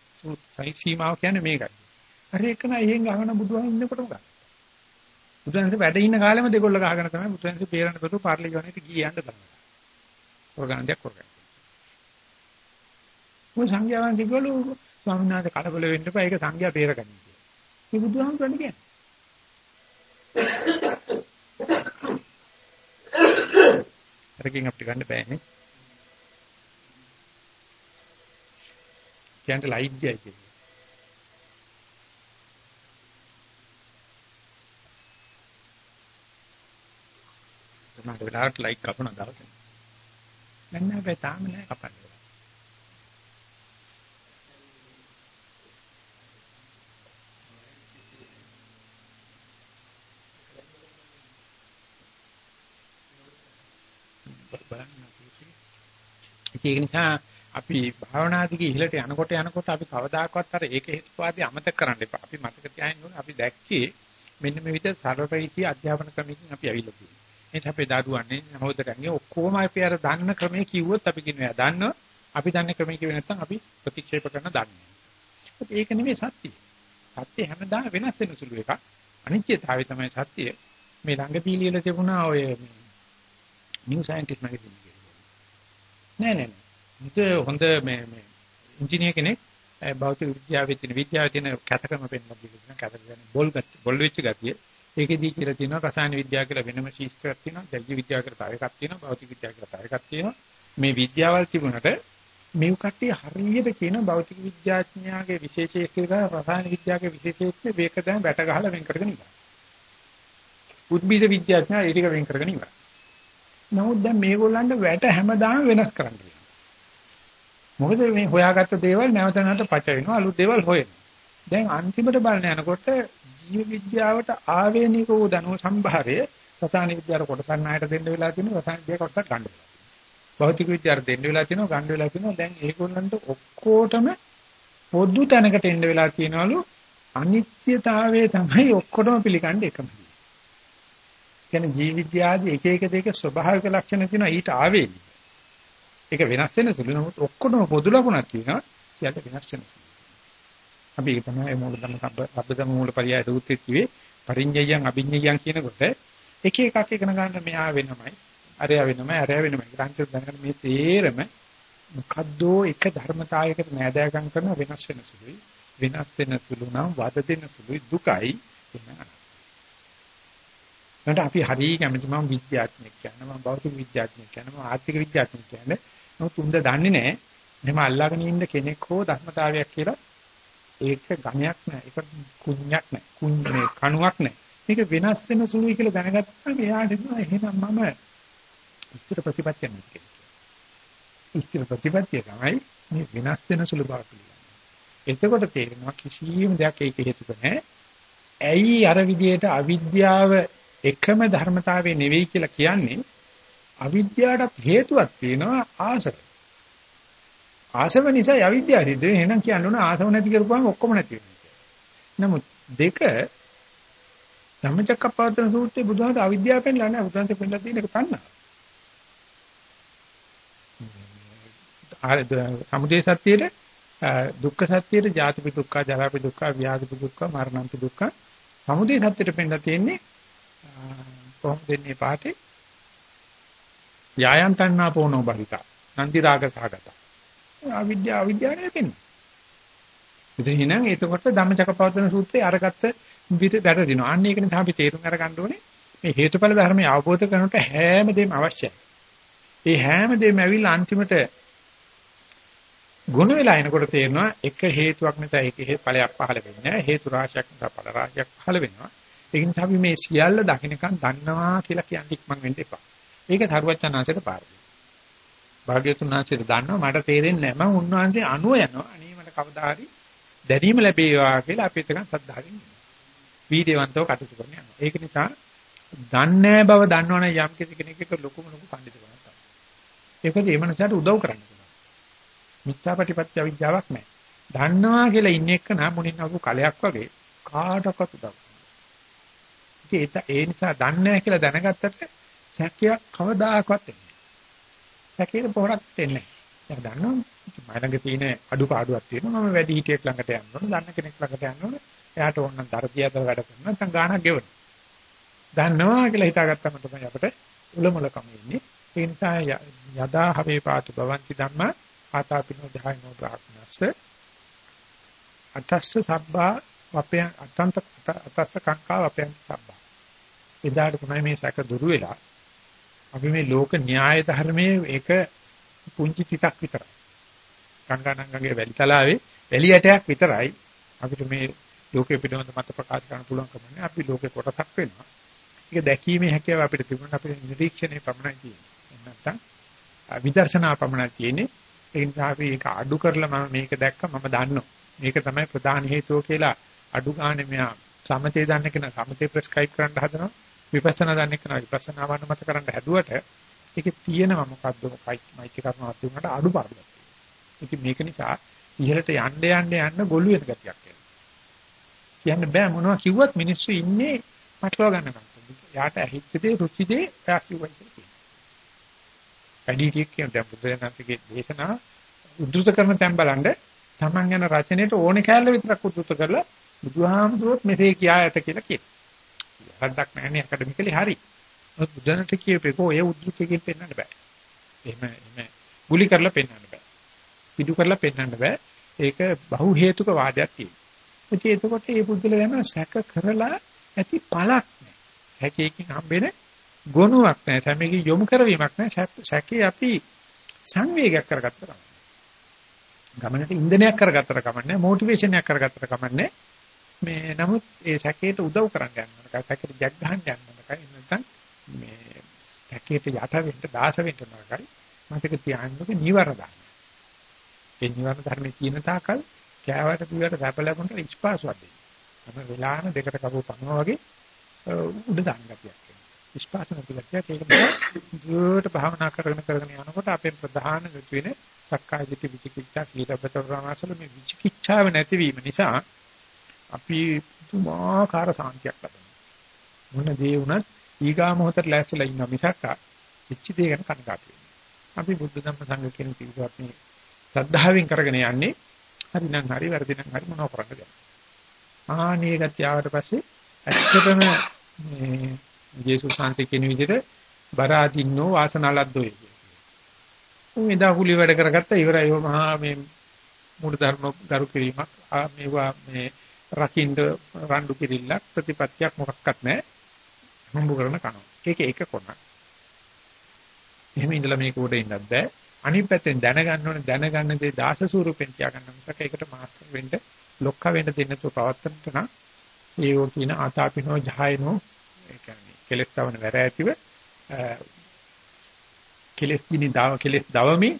Speaker 1: සයි සීමාව කියන්නේ මේකයි. හරි එකන එහෙන් ගහන බුදුහාම ඉන්නකොටම ගන්න. බුදුහන්සේ වැඩ ඉන්න කාලෙම දෙකොල්ල ගහගෙන තමයි බුදුහන්සේ පේරණ පෙතු පාර්ලි ගවණේට ගිය යන්න තමයි. ඔර්ගානයක් කරගන්න. මොන සංඝයා වහන්සේ ගලු ස්වාමීන් වහන්සේ කලබල වෙන්න එපා ඒක සංඝයා පේරගන්නේ කියලා. මේ බුදුහාම කියන්නේ. අරකින් අපිට ගන්න බෑනේ. කියන්න ලයිට් ගියයි කියන්නේ. තමයි වෙලාවට ලයිට් කපන දවසේ. දැන් නෑ තාම නෑ කපන්නේ. ඒක නිසා අපි භාවනා දිගේ ඉහළට යනකොට යනකොට අපි කවදාකවත් අර ඒක හේතුපාදී අමතක කරන්න එපා. අපි මතක තියාගන්න ඕනේ අපි දැක්කේ මෙන්න මේ විදිහ සරලපරිචි අධ්‍යාපන ක්‍රමයකින් අපි ඇවිල්ලා තියෙනවා. එනිසා අපේ දරුවන්නේ නහොදටන්නේ ඔක්කොම අපි අර දන්න ක්‍රමයේ කිව්වොත් අපි කියනවා දන්නවා. අපි දන්න ක්‍රමයේ කිව්වේ නැත්නම් අපි ප්‍රතික්ෂේප කරන දන්නේ. ඒක නෙමෙයි සත්‍යය. සත්‍ය හැමදාම වෙනස් වෙන සුළු එකක්. අනිත්‍යතාවය තමයි සත්‍ය. මේ ළඟදී ලියලා තිබුණා ඔය නිව් සයන්ටිස්ට් මැගසින් එකේ. නෑ නෑ මුත හොඳ මේ මේ ඉංජිනේර කෙනෙක් භෞතික විද්‍යාවේ තියෙන විද්‍යාවේ තියෙන කැතකම පෙන්වන්න දීලා කැතක කියන්නේ බොල් බොල් වෙච්ච ගතිය. ඒකෙදී කියලා තියෙනවා රසායන විද්‍යාව කියලා වෙනම ශිෂ්ටයක් තියෙනවා, ජෛව විද්‍යාව කියලා තව එකක් තියෙනවා, භෞතික විද්‍යාව කියලා තව එකක් තියෙනවා. මේ විද්‍යාවල් තිබුණට මේ කට්ටිය හරියට කියන භෞතික විද්‍යාඥයාගේ විශේෂයේ කියලා රසායන විද්‍යාවේ විශේෂයේ මේක දැන් වැට ගහලා වෙන් කරගෙන ඉන්නවා. උද්භිද විද්‍යාඥයා ඒක වෙන් කරගෙන ඉන්නවා. නමුත් දැන් මේගොල්ලන්ට වැට හැමදාම වෙනස් කරන්න මොකද මේ හොයාගත්ත දේවල් නැවත නැවත පච වෙනවා අලුත් දේවල් හොයනවා. දැන් අන්තිමට බලන යනකොට ජීව විද්‍යාවට ආවේනික වූ දනෝ සම්භාරය රසායන විද්‍යාවට කොටසක් ණයට දෙන්න වෙලා තියෙනවා රසායන විද්‍යාව කොටසක් ගන්න වෙලා. භෞතික විද්‍යාවට දෙන්න වෙලා තියෙනවා ගන්න වෙලා තියෙනවා දැන් ඒගොල්ලන්ට ඔක්කොටම පොදු තැනකට එන්න වෙලා තියෙනවලු අනිත්‍යතාවයේ තමයි ඔක්කොටම පිළිගන්නේ එකම. කියන්නේ ජීව විද්‍යාවේ එක එක දෙක ස්වභාවික ලක්ෂණ තියෙනවා ඊට ආවේනි. ඒක වෙනස් වෙන සුළු නමුත් ඔක්කොම පොදු ලකුණක් තියෙනවා සියල්ල වෙනස් වෙන සුළු. අපි ඒක තමයි මූලධර්ම සම්බද්ධ මූලපරියාය සූත්‍රයේ කිව්වේ පරිඤ්ඤයයන් අභිඤ්ඤයයන් කියනකොට එක එකක් ඉගෙන ගන්න මෙහා වෙනමයි අරයා වෙනමයි අරයා වෙනමයි ඊට දැනගන්න මේ තේරම මොකද්දෝ එක ධර්මතාවයකට නෑදෑකම් කරන වෙනස් වෙන සුළුයි වෙනස් වෙන සුළු නම් වද දෙන සුළුයි දුකයි වෙනවා නැත්නම් අපි හරිය කැමති මම විද්‍යාඥයෙක් කියනවා මම භෞතික විද්‍යාඥයෙක් කියනවා මම ආර්ථික විද්‍යාඥයෙක් කියන්නේ. නමුත් උන්ද දන්නේ නැහැ. එහෙම අල්ලාගෙන ඉන්න කෙනෙක් හෝ ධර්මතාවයක් කියලා ඒක ගණයක් නෑ ඒක කුණ්‍යක් නෑ කුණ්‍යේ කණුවක් නෑ මේක වෙනස් වෙන සුළුයි කියලා දැනගත්තාම එයාට හිතනවා එහෙනම් මම උත්තර ප්‍රතිපත්තියක් නෙවෙයි ඉස්තර ප්‍රතිපත්තිය තමයි මේ වෙනස් වෙන සුළු බව පිළිගන්නේ. එතකොට තේරෙනවා කිසියම් දෙයක් ඒක හේතුක නැහැ. ඇයි අර විදියට අවිද්‍යාව එකම ධර්මතාවය නෙවෙයි කියලා කියන්නේ අවිද්‍යාවටත් හේතුවක් තියෙනවා ආසව. ආසව නිසා අවිද්‍යාව සිද්ධ වෙන එහෙනම් කියන්න ඕන ආසව නැති කරපුවාම ඔක්කොම නැති වෙනවා. නමුත් දෙක ධම්මචක්කප්පවත්තන සූත්‍රයේ බුදුහාම අවිද්‍යාව පෙන්ලා නැහැ. බුදුන්සේ පෙන්ලා තියෙන එක තණ්හා. සමුදය සත්‍යයේ දුක්ඛ සත්‍යයේ ජාතිපි දුක්ඛ, ජරාපි දුක්ඛ, ව්‍යාධිපි දුක්ඛ, මරණම්පි දුක්ඛ සමුදය සත්‍යයට පෙන්නලා තියෙන්නේ කොහොමද දෙන්නේ පාටේ? යායන් තණ්හා පොනෝ බහිතා. නන්දි රාග සහගත. අවිද්‍යාව අවිද්‍යාව නෙවෙන්නේ. ඉතින් එහෙනම් එතකොට ධම්මචක්කපවත්තන සූත්‍රයේ අරගත්ත විදිහට වැටදිනවා. අන්න ඒක නිසා අපි තේරුම් අරගන්න ඕනේ මේ හේතුඵල ධර්මය අවබෝධ කරගන්නට හැම දෙයක්ම අවශ්‍යයි. ඒ හැම දෙයක්ම ඇවිල්ලා අන්තිමට ගුණ වෙලා එනකොට තේරෙනවා එක හේතුවක් නිසා ඒක හේතුඵලයක් පහළ වෙන්නේ නැහැ හේතු රාශියක් නිසා ඵල රාශියක් පහළ වෙනවා ඒ නිසා අපි මේ සියල්ල දකින්නකන් දන්නවා කියලා කියන්නේ ඉක්මන් වෙන්න එපා. ඒක තරුවචනාංශයට පාරයි භාග්‍යතුන් වහන්සේට දන්නවා මට තේරෙන්නේ නැහැ. මම උන්වහන්සේ අනුව යනවා. අනේ මට කවදා හරි දැනීම ලැබේවා කියලා අපි එතකන් සද්ධාවෙන් වීර්යවන්තව කටයුතු කරන්න යනවා. ඒක නිසා දන්නේ බව දන්නවනම් යම් කිසි කෙනෙක්ට ලොකුම ලොකු පඬිතුකමක් තමයි. ඒකද ඒ මනසට උදව් කරන්න මිත්‍යාපටිපත්‍ය අවිද්‍යාවක් නැහැ. දන්නවා කියලා ඉන්න එක නා මුණින් අහපු කලයක් වගේ කාටවත් උදව්. ඉතින් ඒ නිසා දන්නේ නැහැ කියලා දැනගත්තට සැකයක් කවදාකවත් එන්නේ නැහැ. සැකේට පොරක් දෙන්නේ නැහැ. දැන් දන්නවා මම ළඟ තියෙන අඩුපාඩුවක් තියෙනවා. මම වැඩි හිටියෙක් ළඟට යන්න ඕන දන්න කෙනෙක් ළඟට යන්න ඕන. එයාට ඕන නම් දරතියතර වැඩ කරනවා. නැත්නම් ගාණක් ගෙවන දන්නවා කියලා හිතාගත්තම තමයි අපිට උලමුලකම ඉන්නේ ඒ නිසා යදා හවේ පාතු භවಂತಿ ධම්මා ආතාපිනෝ ධායනෝ බ්‍රාහ්මනස්ස. අතස්ස සබ්බා වපයන් අතන්ත අතස්ස කංකා වපයන් සබ්බා. එදාට තමයි මේ සැක දුරු වෙලා. අපි මේ ලෝක න්‍යාය ධර්මයේ ඒක පුංචි තිතක් විතරයි. ගංගානංගගේ වැලි තලාවේ වැලි ඇටයක් විතරයි අපිට මේ ලෝකෙ පිටවෙන මත ප්‍රකාශ කරන්න පුළුවන් කමන්නේ අපි ලෝකේ කොටසක් වෙනවා. ඒක දැකීමේ හැකියාව අපිට තිබුණා අපිට නිරීක්ෂණය පමණයි තියෙන්නේ. නැත්නම් විදර්ශනා පමණයි තියෙන්නේ. ඒ නිසා අපි ඒක අඩු කරලා මම මේක දැක්ක මම දන්නවා. මේක තමයි ප්‍රධාන හේතුව කියලා අඩු ගන්න මෙයා සමතේ දන්න කෙනා සමතේ ප්‍රෙස්ක්‍රයිබ් කරන්න හදනවා. විපස්සනා දන්න කෙනා විපස්සනා වන්නමත කරන්න හැදුවට ඒකේ තියෙනවා මොකද්ද මයික් එක කරනවා අතුනට අඩුපාඩුවක්. ඉතින් මේක නිසා ඉහළට යන්න යන්න යන්න ගොළු වෙන ගතියක් එනවා. කියන්න බෑ මොනවා කිව්වත් මිනිස්සු ඉන්නේ මටලව ගන්නවා. යාට ඇහිච්ච දේ රුචි දේ එයා කිව්වයි කියලා. වැඩිහිටියෙක් කියන දැන් බුදුරජාණන්සේගේ දේශනා උද්දෘත කරන තැන් බලන්න තමන් යන රචනයේට ඕනේ කැලල විතරක් උද්දෘත කරලා බුදුහාමුදුරුවොත් මෙසේ කියා ඇත කියලා කියනවා. හරියක් නැහැනේ ඇකඩමිකලි හරි. මොකද බුදුරජාණන්සේ කියපේක ඔය උද්දෘතකෙන් පෙන්වන්න බෑ. එහෙම එහෙම ගුලි කරලා පෙන්වන්න බෑ. පිටු කරලා පෙන්වන්න බෑ. ඒක බහු හේතුක වාදයක් තියෙනවා. ඉතින් එතකොට මේ පුද්ගල යන සැක කරලා ඇති පළක් නැහැ. සැකයකින් හම්බෙන්නේ ගොනුවක් නැහැ. සැමෙකි යොමු කරවීමක් නැහැ. සැකේ අපි සංවේගයක් කරගත්තා තමයි. ගමනට ඉන්ධනයක් කරගත්තට කමන්නේ මොටිවේෂන් එකක් කරගත්තට කමන්නේ මේ නමුත් ඒ සැකේට උදව් කරන්න යනවා. සැකේට ජග් ගහන්න යනවා. නැත්නම් මේ සැකේට යට වෙන්න දාස වෙන්න නරකයි. මතක තියාගන්නක නිවර දාන්න. ඒ නිවර ධර්මයේ තියෙන තාකල් කෑවට පිළිවෙලට සැප ලැබුණට ඉස්පාසුවක් දෙන්න. තමයි වෙලාන දෙකට කපුව පනවා වගේ උඩ දාන්න ගතියක්. විශ්වාස නැති ගැටියක් ඒක නිසා දුරට භාවනා කරගෙන කරගෙන යනකොට අපේ ප්‍රධාන ගති වෙන සක්කාය දිට්ඨි විචිකිච්ඡා සීලබත ප්‍රමාසල මේ විචිකිච්ඡාව නැතිවීම නිසා අපි තුමාකාර සාන්තියක් ලබනවා මොන දේ වුණත් ඊගා මොහොතට ලෑස්තිලා ඉන්න මිසක් පිච්ච දේ ගැන කනගාටු වෙන්නේ අපි බුද්ධ ධම්ම සංඝ කියන පිළිවෙත් මේ ශ්‍රද්ධාවෙන් කරගෙන යන්නේ හරි නම් හරි වැරදි නම් හරි මොනව කරන්නද? ආනේ ගතිය ආවට පස්සේ ඇත්තටම මේ ජේසුස් වහන්සේ කියන විදිහට බරාදින්නෝ වාසනාලද්දෝ කියන්නේ. මේ දාහුලි වැඩ කරගත්තා ඉවරයි මහා මේ මූල ධර්ම ගරු කිරීමක් මේවා මේ රකින්න රණ්ඩු කිරිල්ලක් ප්‍රතිපත්තියක් මොකක්වත් නැහැ. හම්බ කරන කනවා. ඒක එක කොනක්. එහෙම ඉඳලා මේක උඩ ඉන්නත් බෑ. අනිත් පැත්තෙන් දැනගන්න ඕනේ දැනගන්න දේ දාස ස්වරූපෙන් තියාගන්න මිසක ඒකට මාස්ටර් වෙන්න ලොක්ක වෙන්න දෙන්න තු පවත්තන්ට නම් ඒෝ කියන ආතාපිනෝ ජහයනෝ ඒ කියන්නේ කෙලස් තවන වැර ඇතිව කෙලස් ගිනි දාව කෙලස් දවමි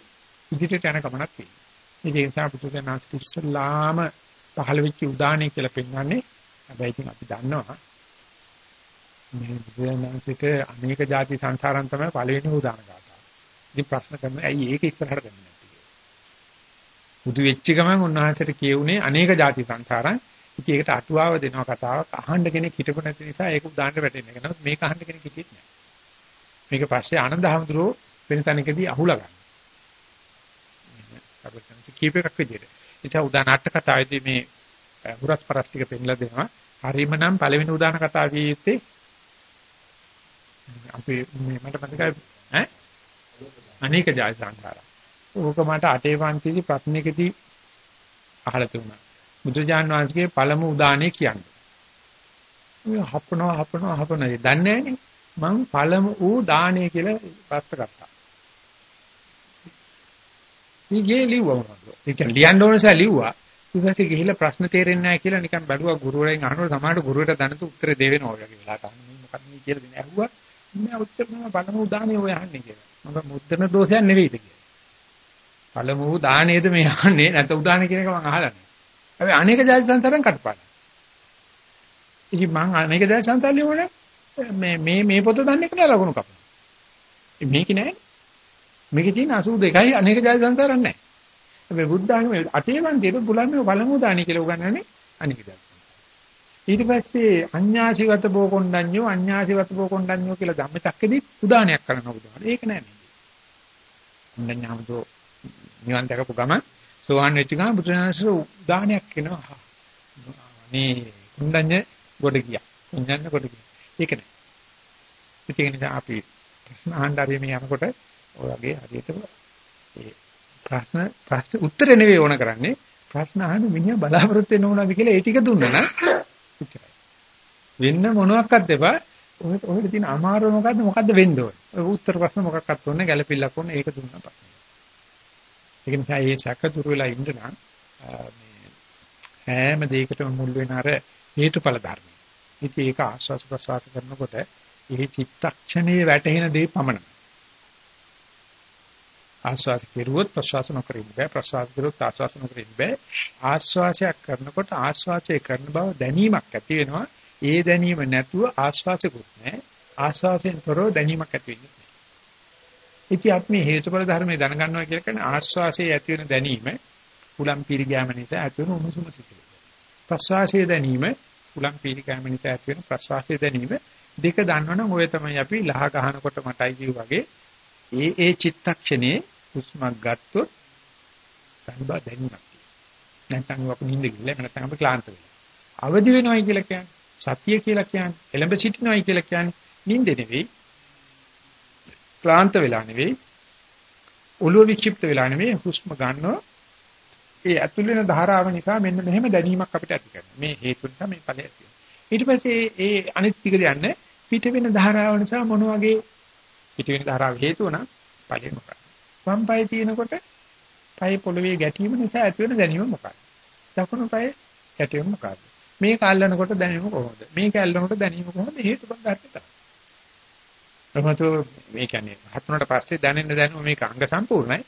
Speaker 1: ඉදිරියට යන ගමනක් තියෙනවා. ඒ නිසා පුදුජනාස් ඉස්සලාම පහළ වෙච්ච උදාහරණය කියලා පෙන්වන්නේ හැබැයි ඉතින් අපි දන්නවා මේ බුදුරජාණන්සේක අනේක ಜಾති සංසාරම් තමයි පළවෙනි උදාහරණ ගාථා. ඉතින් ප්‍රශ්න කරනවා ඇයි ඒක ඉස්සරහට දෙන්නේ නැත්තේ කියලා. බුදු වෙච්ච ගමන් උන්වහන්සේට කියුනේ අනේක ಜಾති සංසාරම්. ඉතින් ඒකට අටුවාව දෙනවා කතාවක් අහන්න කෙනෙක් හිටපු නැති නිසා ඒක උදාහරණ වැටෙන්නේ නැහැ. නමුත් මේක අහන්න කෙනෙක් හිටියෙත් නැහැ. මේක පස්සේ ආනන්ද හැමතුරෝ වෙන තැනකදී අහුලා ගන්න. අපිට කීප එකක් විදියට. එචා උදාන අට කතාවේදී මේ හුරස් පරස්තික පෙන්ලා දෙනවා. හරීම නම් පළවෙනි උදාන කතාවේ යුත්තේ අපි මේ මට මතකයි ඈ අනේක ජාති සංඛාර. ඕක මට අටේ පන්තිදී ප්‍රශ්නයකදී අහලා තිබුණා. බුදුජාන් වහන්සේගේ පළමු උදානේ කියන්නේ. මේ හපනවා හපනවා හපනවා. දන්නේ නැහනේ. මං පළමු ඌ දානේ කියලා ප්‍රශ්න කරා. ඊගේ ලිව්වා මොනවද? ඒ කියන්නේ ලියන්න ඕන නිසා ලිව්වා. ඊට පස්සේ ගිහිල්ලා ප්‍රශ්න තේරෙන්නේ නැහැ කියලා නිකන් බැලුවා ගුරුවරයන් අහනකොට සමහරට ගුරුවරට දැනතු උත්තර දෙවෙනවා වගේ වෙලාවට අහන්න මේ මොකක්ද මේ කියලා දෙන ඇහුවා. මම උත්තර මම පළමු දානේ ඔය අහන්නේ කියලා. මම මුද්දන දෝෂයක් නෙවෙයිද කියලා. පළමු දානේද මේ අහන්නේ නැත්නම් උදානේ කියන එක මම අහලා නැහැ. හැබැයි අනේක ජාති සංසාරෙන් කටපාඩම්. ඉතින් මං අනේක ජාති සංසාර ලියුණේ මේ මේ මේ පොත දන්නේ කියලා ලකුණු කපනවා. මේක නෑ. මේකේ තියෙන 82යි අනේක ජාති සංසාරයක් නැහැ. හැබැයි බුද්ධ ආගමේ අටේවන්තියට බුලන්නේ පළමු දානි කියලා උගන්වන්නේ අනේක ජාති. ඊට පස්සේ අඤ්ඤාසිවත බෝ කොණ්ඩඤ්ඤෝ අඤ්ඤාසිවත බෝ කොණ්ඩඤ්ඤෝ කියලා ධම්මචක්කෙදී උදානයක් කරනවා බුදුහාම. ඒක නෑ නේ. කොණ්ඩඤ්ඤාමදෝ නිවන් දැකපු ගමන් සෝවාන් වෙච්ච ගමන් බුදුරජාණන්සේ උදානයක් කියනවා. මේ කොණ්ඩඤ්ඤ ගොඩ ගියා. කොණ්ඩඤ්ඤ ගොඩ ගියා. ඒක නෑ. ඒක නිසා අපි ප්‍රශ්න අහන්න ආරිය මේ යනකොට ඔය වගේ හරියට ඒ ප්‍රශ්න ප්‍රශ්න උත්තර නෙවෙයි ඕන කරන්නේ ප්‍රශ්න අහන්න මිනිහා බලාපොරොත්තු වෙන්න ඕනද කියලා ඒ ටික දුන්නා නම් එච්චරයි. වෙන්න මොනවත් දෙපා ඔය ඔහෙට තියෙන අමාරුව මොකද්ද මොකද්ද වෙන්න ඕන. ඔය උත්තර ප්‍රශ්න මොකක්වත් ඕනේ ගැළපිල්ලක් ඕනේ ඒක දුන්නා පස්සේ. ඒක නිසා මේ සැක දුර වෙලා ඉන්න නම් මේ හැම දෙයකටම මුල් වෙන අර හේතුඵල ධර්ම. ඉතින් ඒක ආස්වාද ප්‍රසවාස කරනකොට ඒ චිත්තක්ෂණයේ වැටෙන දේ පමණයි. ආස්වාස කෙරුවොත් ප්‍රසවාස නොකරින්න බෑ. ප්‍රසවාස කෙරුවොත් ආස්වාස නොකරින්න බෑ. ආස්වාසයක් කරනකොට ආස්වාසය කරන බව දැනීමක් ඇති වෙනවා. ඒ දැනීම නැතුව ආස්වාසකුත් නැහැ ආස්වාසයෙන් තොරව දැනීමක් ඇති වෙන්නේ නැහැ ඉතින් අපි මේ හේතුඵල ධර්මයේ දැනගන්නවා කියලා කියන්නේ ආස්වාසයේ ඇති වෙන දැනීම උලම් පීරිගෑම නිසා ඇති වෙන උණුසුම සිතුවිලි ප්‍රසවාසයේ දැනීම උලම් පීරිගෑම නිසා ඇති වෙන ප්‍රසවාසයේ දැනීම දෙක දන්නවනම් ඔය තමයි අපි ලහ ගහනකොට මටයි කිව් වගේ ඒ ඒ චිත්තක්ෂණේ හුස්මක් ගත්තොත් සංබා දැනීමක් තියෙනවා. නැත්නම් අපි නිින්ද ගිහලා නැත්නම් අපි ක්ලාන්ත වෙලා. අවදි වෙනවයි කියලා කියන්නේ සතිය කියලා කියන්නේ එළඹ සිටිනවයි කියලා කියන්නේ නිින්ද නෙවෙයි. ක්ලාන්ත වෙලා නෙවෙයි. ඔළුව වික්ෂිප්ත වෙලා නෙවෙයි හුස්ම ගන්නවා. ඒ ඇතුල් වෙන ධාරාව නිසා මෙන්න මෙහෙම දැනීමක් අපිට ඇති කරනවා. මේ හේතු නිසා මේ ඵලය ඇති වෙනවා. ඊට පස්සේ ඒ අනිත් ටික යන්නේ පිට වෙන ධාරාව නිසා මොන වගේ පිට වෙන ධාරාව හේතුව නම් ඵලෙ මොකක්ද? වම් පාය තියෙනකොට පාය පොළවේ ගැටීම නිසා ඇති වෙන දැනීම මොකක්ද? දකුණු පාය ගැටීම මොකක්ද? මේක අල්ලනකොට දැනීම කොහොමද? මේක අල්ලනකොට දැනීම කොහොමද? හේතුඵල ධර්ම තමයි. ප්‍රමතෝ මේ කියන්නේ හත්ුනට පස්සේ දැනෙන්න දැනුම මේක අංග සම්පූර්ණයි.